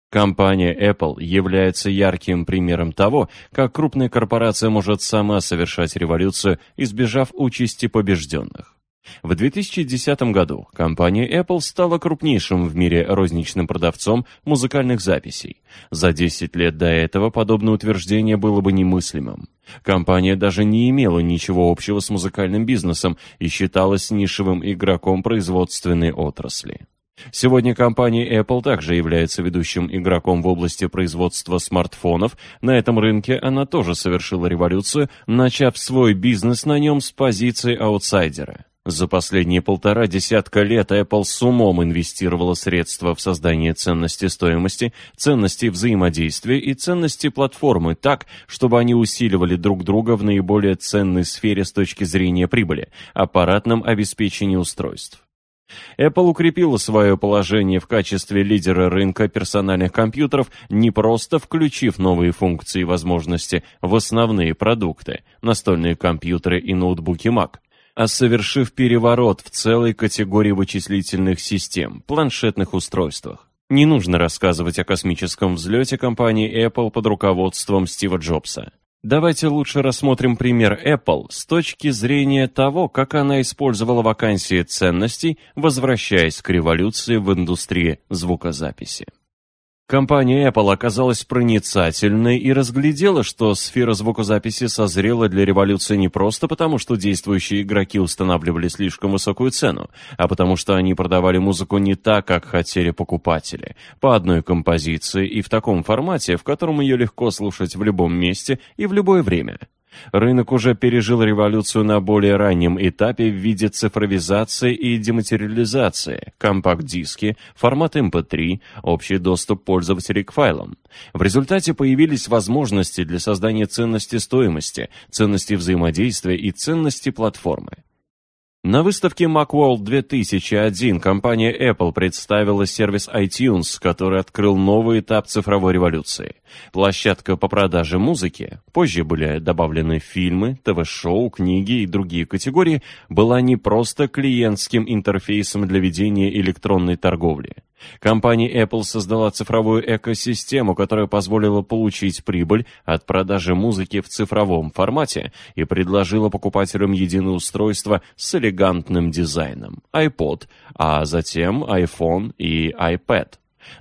Компания Apple является ярким примером того, как крупная корпорация может сама совершать революцию, избежав участи побежденных. В 2010 году компания Apple стала крупнейшим в мире розничным продавцом музыкальных записей. За 10 лет до этого подобное утверждение было бы немыслимым. Компания даже не имела ничего общего с музыкальным бизнесом и считалась нишевым игроком производственной отрасли. Сегодня компания Apple также является ведущим игроком в области производства смартфонов. На этом рынке она тоже совершила революцию, начав свой бизнес на нем с позиции аутсайдера. За последние полтора десятка лет Apple с умом инвестировала средства в создание ценности стоимости, ценности взаимодействия и ценности платформы так, чтобы они усиливали друг друга в наиболее ценной сфере с точки зрения прибыли – аппаратном обеспечении устройств. Apple укрепила свое положение в качестве лидера рынка персональных компьютеров, не просто включив новые функции и возможности в основные продукты – настольные компьютеры и ноутбуки Mac – а совершив переворот в целой категории вычислительных систем, планшетных устройствах. Не нужно рассказывать о космическом взлете компании Apple под руководством Стива Джобса. Давайте лучше рассмотрим пример Apple с точки зрения того, как она использовала вакансии ценностей, возвращаясь к революции в индустрии звукозаписи. Компания Apple оказалась проницательной и разглядела, что сфера звукозаписи созрела для революции не просто потому, что действующие игроки устанавливали слишком высокую цену, а потому что они продавали музыку не так, как хотели покупатели, по одной композиции и в таком формате, в котором ее легко слушать в любом месте и в любое время. Рынок уже пережил революцию на более раннем этапе в виде цифровизации и дематериализации, компакт-диски, формат MP3, эм общий доступ пользователей к файлам. В результате появились возможности для создания ценности стоимости, ценности взаимодействия и ценности платформы. На выставке Macworld 2001 компания Apple представила сервис iTunes, который открыл новый этап цифровой революции. Площадка по продаже музыки, позже были добавлены фильмы, ТВ-шоу, книги и другие категории, была не просто клиентским интерфейсом для ведения электронной торговли. Компания Apple создала цифровую экосистему, которая позволила получить прибыль от продажи музыки в цифровом формате и предложила покупателям единое устройство с элегантным дизайном – iPod, а затем iPhone и iPad,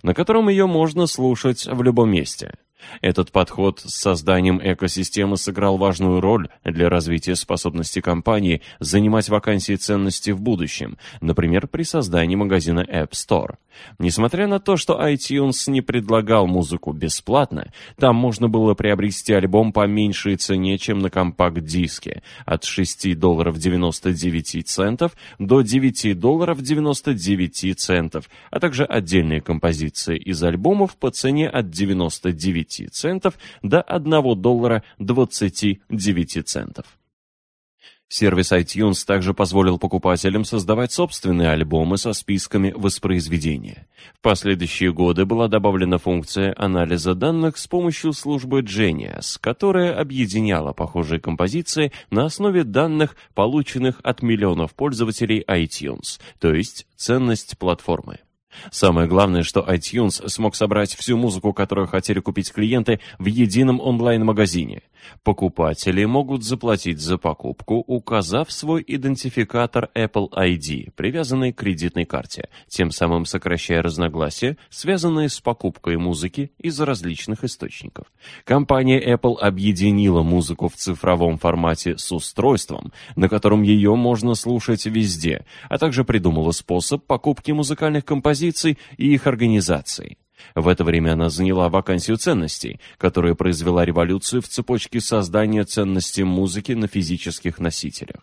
на котором ее можно слушать в любом месте – этот подход с созданием экосистемы сыграл важную роль для развития способности компании занимать вакансии ценности в будущем, например, при создании магазина App Store. Несмотря на то, что iTunes не предлагал музыку бесплатно, там можно было приобрести альбом по меньшей цене, чем на компакт-диске, от 6 долларов 99 центов до 9 долларов 99 центов, а также отдельные композиции из альбомов по цене от 99 центов до 1 доллара 29 центов. Сервис iTunes также позволил покупателям создавать собственные альбомы со списками воспроизведения. В последующие годы была добавлена функция анализа данных с помощью службы Genius, которая объединяла похожие композиции на основе данных, полученных от миллионов пользователей iTunes, то есть ценность платформы. Самое главное, что iTunes смог собрать всю музыку, которую хотели купить клиенты, в едином онлайн-магазине. Покупатели могут заплатить за покупку, указав свой идентификатор Apple ID, привязанный к кредитной карте, тем самым сокращая разногласия, связанные с покупкой музыки из различных источников. Компания Apple объединила музыку в цифровом формате с устройством, на котором ее можно слушать везде, а также придумала способ покупки музыкальных композиций и их организации. В это время она заняла вакансию ценностей, которая произвела революцию в цепочке создания ценностей музыки на физических носителях.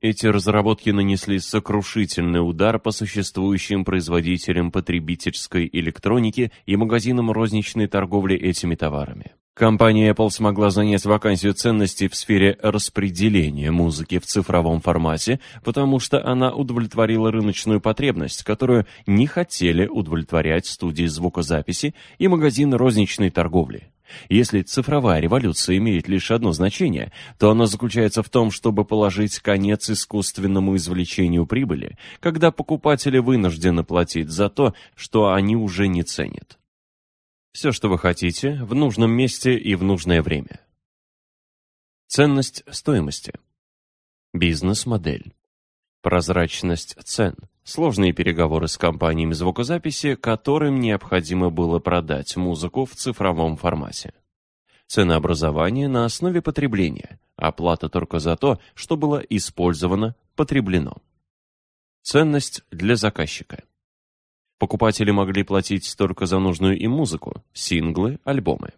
Эти разработки нанесли сокрушительный удар по существующим производителям потребительской электроники и магазинам розничной торговли этими товарами. Компания Apple смогла занять вакансию ценностей в сфере распределения музыки в цифровом формате, потому что она удовлетворила рыночную потребность, которую не хотели удовлетворять студии звукозаписи и магазины розничной торговли. Если цифровая революция имеет лишь одно значение, то оно заключается в том, чтобы положить конец искусственному извлечению прибыли, когда покупатели вынуждены платить за то, что они уже не ценят. Все, что вы хотите, в нужном месте и в нужное время. Ценность стоимости. Бизнес-модель. Прозрачность цен. Сложные переговоры с компаниями звукозаписи, которым необходимо было продать музыку в цифровом формате. Ценообразование на основе потребления. Оплата только за то, что было использовано, потреблено. Ценность для заказчика. Покупатели могли платить только за нужную им музыку, синглы, альбомы.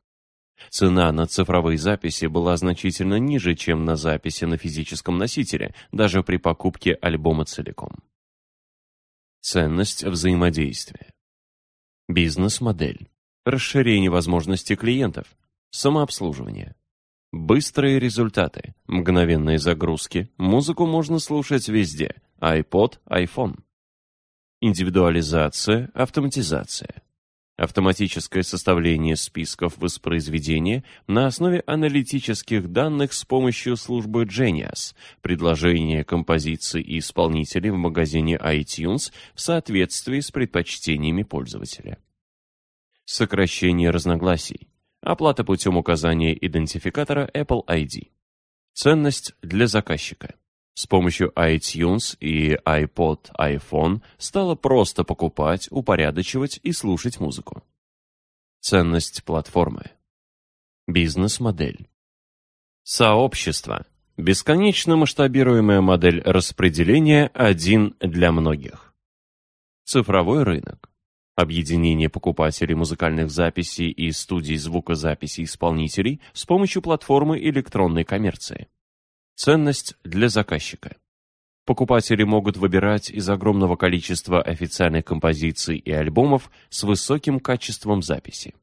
Цена на цифровые записи была значительно ниже, чем на записи на физическом носителе, даже при покупке альбома целиком. Ценность взаимодействия. Бизнес-модель. Расширение возможностей клиентов. Самообслуживание. Быстрые результаты. Мгновенные загрузки. Музыку можно слушать везде. iPod, iPhone. Индивидуализация, автоматизация. Автоматическое составление списков воспроизведения на основе аналитических данных с помощью службы Genius, предложение композиций и исполнителей в магазине iTunes в соответствии с предпочтениями пользователя. Сокращение разногласий. Оплата путем указания идентификатора Apple ID. Ценность для заказчика. С помощью iTunes и iPod, iPhone стало просто покупать, упорядочивать и слушать музыку. Ценность платформы. Бизнес-модель. Сообщество. Бесконечно масштабируемая модель распределения один для многих. Цифровой рынок. Объединение покупателей музыкальных записей и студий звукозаписи исполнителей с помощью платформы электронной коммерции. Ценность для заказчика. Покупатели могут выбирать из огромного количества официальных композиций и альбомов с высоким качеством записи.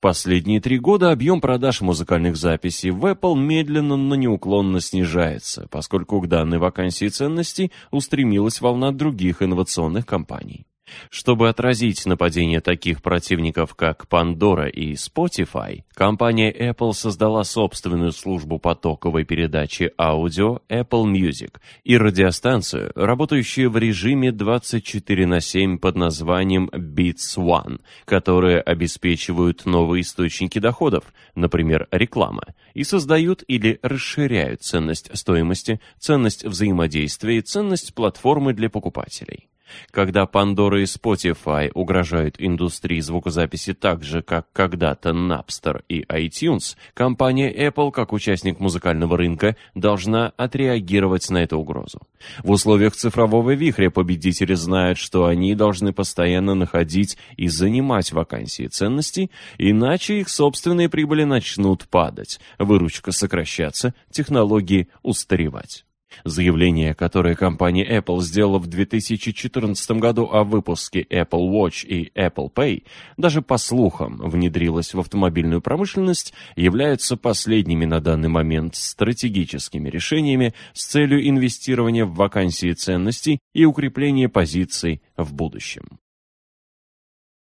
Последние три года объем продаж музыкальных записей в Apple медленно, но неуклонно снижается, поскольку к данной вакансии ценностей устремилась волна других инновационных компаний. Чтобы отразить нападение таких противников, как Pandora и Spotify, компания Apple создала собственную службу потоковой передачи аудио Apple Music и радиостанцию, работающую в режиме 24 на 7 под названием Beats One, которые обеспечивают новые источники доходов, например, реклама, и создают или расширяют ценность стоимости, ценность взаимодействия и ценность платформы для покупателей. Когда Pandora и Spotify угрожают индустрии звукозаписи так же, как когда-то Napster и iTunes, компания Apple, как участник музыкального рынка, должна отреагировать на эту угрозу. В условиях цифрового вихря победители знают, что они должны постоянно находить и занимать вакансии ценностей, иначе их собственные прибыли начнут падать, выручка сокращаться, технологии устаревать. Заявление, которое компания Apple сделала в 2014 году о выпуске Apple Watch и Apple Pay, даже по слухам внедрилось в автомобильную промышленность, являются последними на данный момент стратегическими решениями с целью инвестирования в вакансии ценностей и укрепления позиций в будущем.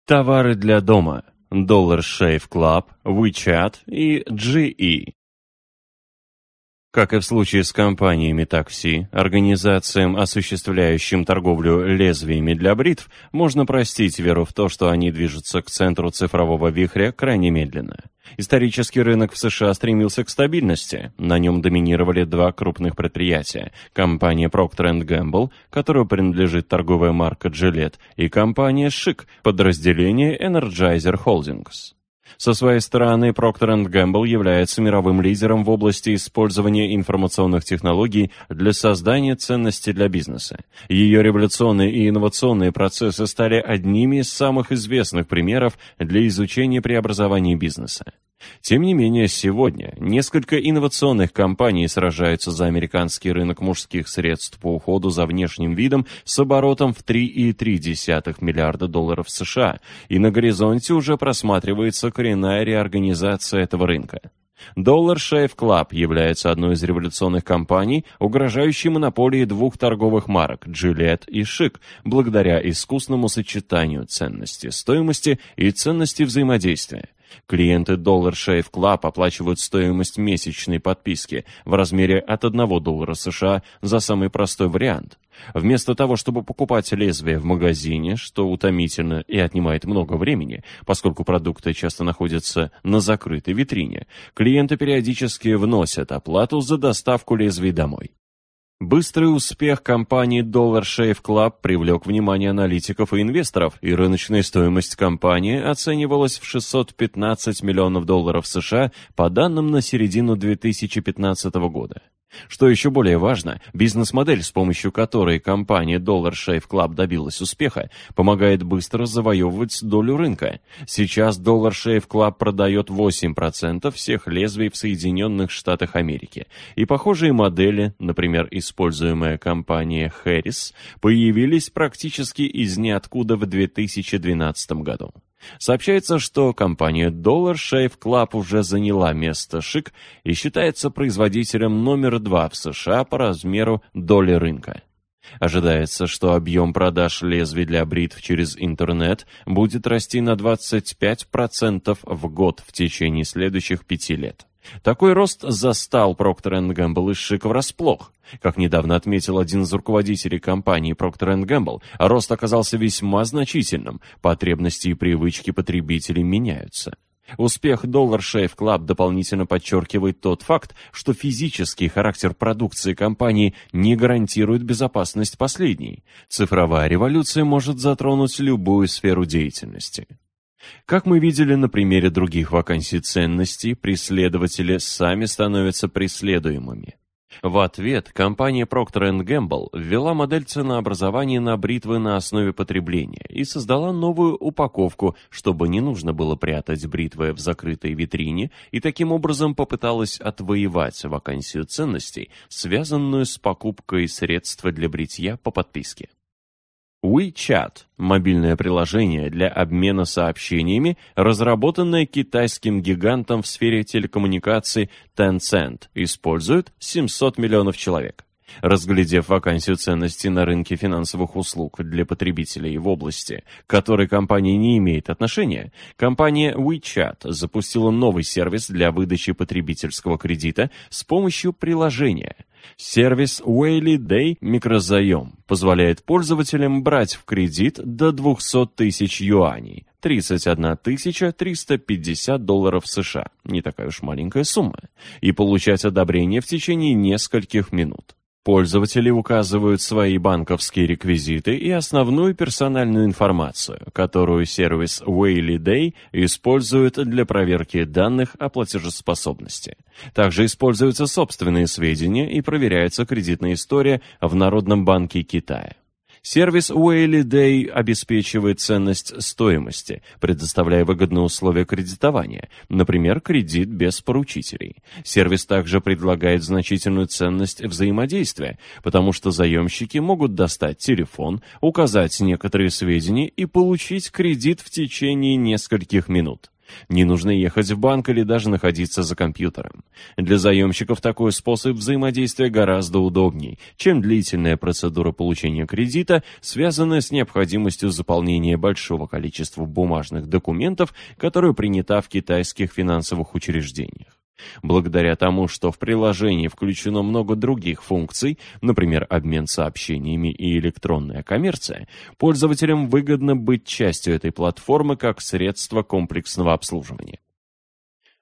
Товары для дома. Dollar Shave Club, WeChat и GE. Как и в случае с компаниями такси, организациям, осуществляющим торговлю лезвиями для бритв, можно простить веру в то, что они движутся к центру цифрового вихря крайне медленно. Исторический рынок в США стремился к стабильности. На нем доминировали два крупных предприятия. Компания Procter Gamble, которой принадлежит торговая марка Gillette, и компания Chic, подразделение Energizer Holdings. Со своей стороны, Procter Gamble является мировым лидером в области использования информационных технологий для создания ценностей для бизнеса. Ее революционные и инновационные процессы стали одними из самых известных примеров для изучения преобразований бизнеса. Тем не менее, сегодня несколько инновационных компаний сражаются за американский рынок мужских средств по уходу за внешним видом с оборотом в 3,3 миллиарда долларов США, и на горизонте уже просматривается коренная реорганизация этого рынка. Dollar Shave Club является одной из революционных компаний, угрожающей монополии двух торговых марок Gillette и Chic, благодаря искусному сочетанию ценности стоимости и ценности взаимодействия. Клиенты Dollar Shave Club оплачивают стоимость месячной подписки в размере от 1 доллара США за самый простой вариант. Вместо того, чтобы покупать лезвие в магазине, что утомительно и отнимает много времени, поскольку продукты часто находятся на закрытой витрине, клиенты периодически вносят оплату за доставку лезвий домой. Быстрый успех компании Dollar Shave Club привлек внимание аналитиков и инвесторов, и рыночная стоимость компании оценивалась в 615 миллионов долларов США по данным на середину 2015 года. Что еще более важно, бизнес-модель, с помощью которой компания Dollar Shave Club добилась успеха, помогает быстро завоевывать долю рынка. Сейчас Dollar Shave Club продает 8% всех лезвий в Соединенных Штатах Америки. И похожие модели, например, используемая компания Harris, появились практически из ниоткуда в 2012 году. Сообщается, что компания Dollar Shave Club уже заняла место шик и считается производителем номер два в США по размеру доли рынка. Ожидается, что объем продаж лезвий для бритв через интернет будет расти на 25% в год в течение следующих пяти лет. Такой рост застал Procter Gamble и Шик врасплох. Как недавно отметил один из руководителей компании Procter Gamble, рост оказался весьма значительным, потребности и привычки потребителей меняются. Успех Dollar Shave Club дополнительно подчеркивает тот факт, что физический характер продукции компании не гарантирует безопасность последней. Цифровая революция может затронуть любую сферу деятельности. Как мы видели на примере других вакансий ценностей, преследователи сами становятся преследуемыми. В ответ компания Procter Gamble ввела модель ценообразования на бритвы на основе потребления и создала новую упаковку, чтобы не нужно было прятать бритвы в закрытой витрине, и таким образом попыталась отвоевать вакансию ценностей, связанную с покупкой средства для бритья по подписке. WeChat – мобильное приложение для обмена сообщениями, разработанное китайским гигантом в сфере телекоммуникаций Tencent, использует 700 миллионов человек. Разглядев вакансию ценностей на рынке финансовых услуг для потребителей в области, к которой компания не имеет отношения, компания WeChat запустила новый сервис для выдачи потребительского кредита с помощью приложения – Сервис Whaley Day микрозаем позволяет пользователям брать в кредит до 200 тысяч юаней, 31 350 долларов США, не такая уж маленькая сумма, и получать одобрение в течение нескольких минут. Пользователи указывают свои банковские реквизиты и основную персональную информацию, которую сервис Whaley Day использует для проверки данных о платежеспособности. Также используются собственные сведения и проверяется кредитная история в Народном банке Китая. Сервис Whaley Day обеспечивает ценность стоимости, предоставляя выгодные условия кредитования, например, кредит без поручителей. Сервис также предлагает значительную ценность взаимодействия, потому что заемщики могут достать телефон, указать некоторые сведения и получить кредит в течение нескольких минут. Не нужно ехать в банк или даже находиться за компьютером. Для заемщиков такой способ взаимодействия гораздо удобней, чем длительная процедура получения кредита, связанная с необходимостью заполнения большого количества бумажных документов, которая принята в китайских финансовых учреждениях. Благодаря тому, что в приложении включено много других функций, например, обмен сообщениями и электронная коммерция, пользователям выгодно быть частью этой платформы как средство комплексного обслуживания.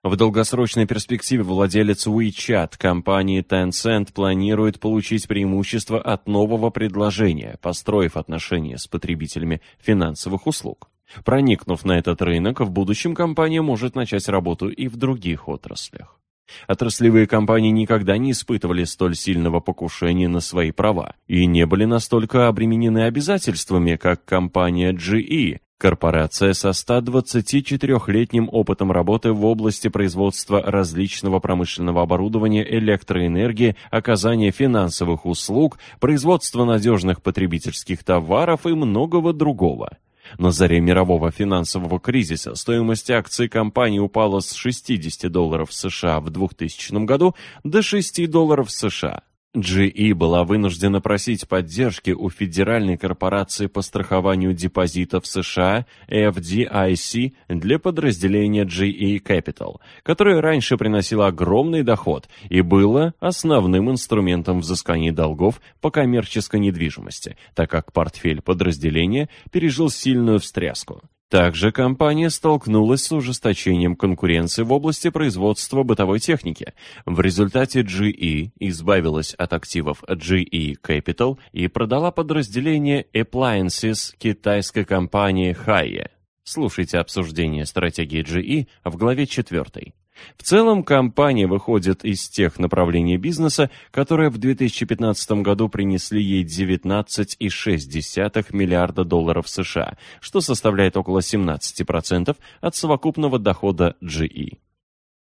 В долгосрочной перспективе владелец WeChat компании Tencent планирует получить преимущество от нового предложения, построив отношения с потребителями финансовых услуг. Проникнув на этот рынок, в будущем компания может начать работу и в других отраслях. Отраслевые компании никогда не испытывали столь сильного покушения на свои права и не были настолько обременены обязательствами, как компания GE, Корпорация со 124-летним опытом работы в области производства различного промышленного оборудования, электроэнергии, оказания финансовых услуг, производства надежных потребительских товаров и многого другого. На заре мирового финансового кризиса стоимость акций компании упала с 60 долларов США в 2000 году до 6 долларов США GE была вынуждена просить поддержки у Федеральной корпорации по страхованию депозитов США FDIC для подразделения GE Capital, которое раньше приносило огромный доход и было основным инструментом взыскания долгов по коммерческой недвижимости, так как портфель подразделения пережил сильную встряску. Также компания столкнулась с ужесточением конкуренции в области производства бытовой техники. В результате GE избавилась от активов GE Capital и продала подразделение Appliances китайской компании Haie. Слушайте обсуждение стратегии GE в главе 4. В целом, компания выходит из тех направлений бизнеса, которые в 2015 году принесли ей 19,6 миллиарда долларов США, что составляет около 17% от совокупного дохода GE.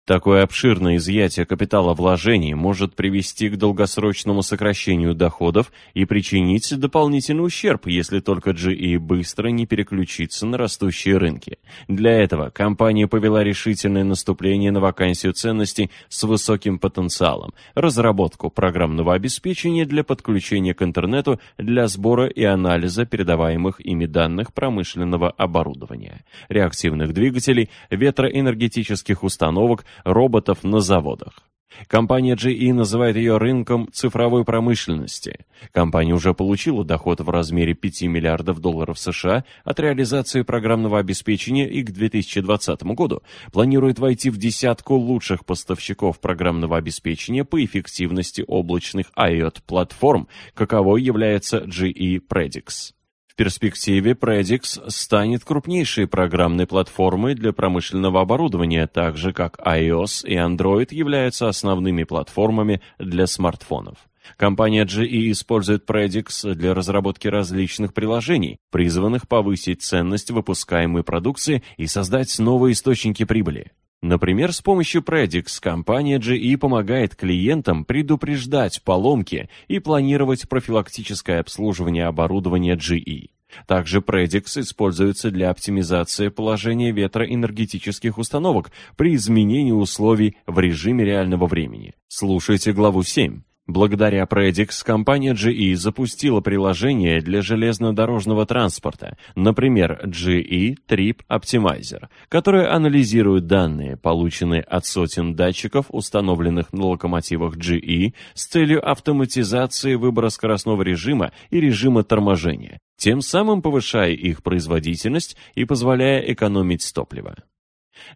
Такое обширное изъятие капитала вложений может привести к долгосрочному сокращению доходов и причинить дополнительный ущерб, если только GE быстро не переключится на растущие рынки. Для этого компания повела решительное наступление на вакансию ценностей с высоким потенциалом, разработку программного обеспечения для подключения к интернету для сбора и анализа передаваемых ими данных промышленного оборудования, реактивных двигателей, ветроэнергетических установок, роботов на заводах. Компания GE называет ее рынком цифровой промышленности. Компания уже получила доход в размере 5 миллиардов долларов США от реализации программного обеспечения и к 2020 году планирует войти в десятку лучших поставщиков программного обеспечения по эффективности облачных IoT-платформ, каковой является GE Predix. Перспективе Predix станет крупнейшей программной платформой для промышленного оборудования, так же как iOS и Android являются основными платформами для смартфонов. Компания GE использует Predix для разработки различных приложений, призванных повысить ценность выпускаемой продукции и создать новые источники прибыли. Например, с помощью Predix компания GE помогает клиентам предупреждать поломки и планировать профилактическое обслуживание оборудования GE. Также Predix используется для оптимизации положения ветроэнергетических установок при изменении условий в режиме реального времени. Слушайте главу 7. Благодаря Predix компания GE запустила приложение для железнодорожного транспорта, например, GE Trip Optimizer, которое анализирует данные, полученные от сотен датчиков, установленных на локомотивах GE, с целью автоматизации выбора скоростного режима и режима торможения, тем самым повышая их производительность и позволяя экономить топливо.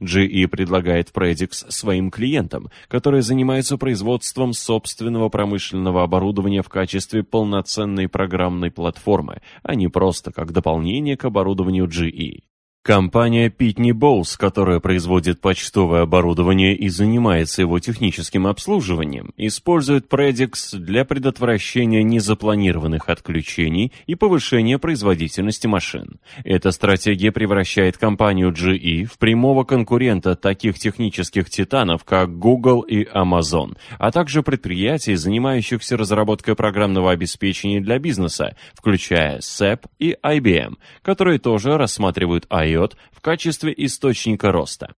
GE предлагает Predix своим клиентам, которые занимаются производством собственного промышленного оборудования в качестве полноценной программной платформы, а не просто как дополнение к оборудованию GE. Компания Pitney Bowes, которая производит почтовое оборудование и занимается его техническим обслуживанием, использует Predix для предотвращения незапланированных отключений и повышения производительности машин. Эта стратегия превращает компанию GE в прямого конкурента таких технических титанов, как Google и Amazon, а также предприятий, занимающихся разработкой программного обеспечения для бизнеса, включая SAP и IBM, которые тоже рассматривают AI IOT в качестве источника роста.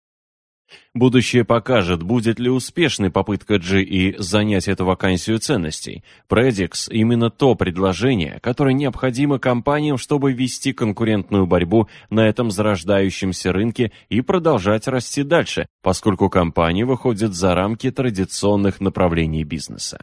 Будущее покажет, будет ли успешной попытка GE занять эту вакансию ценностей. Predix – именно то предложение, которое необходимо компаниям, чтобы вести конкурентную борьбу на этом зарождающемся рынке и продолжать расти дальше, поскольку компания выходит за рамки традиционных направлений бизнеса.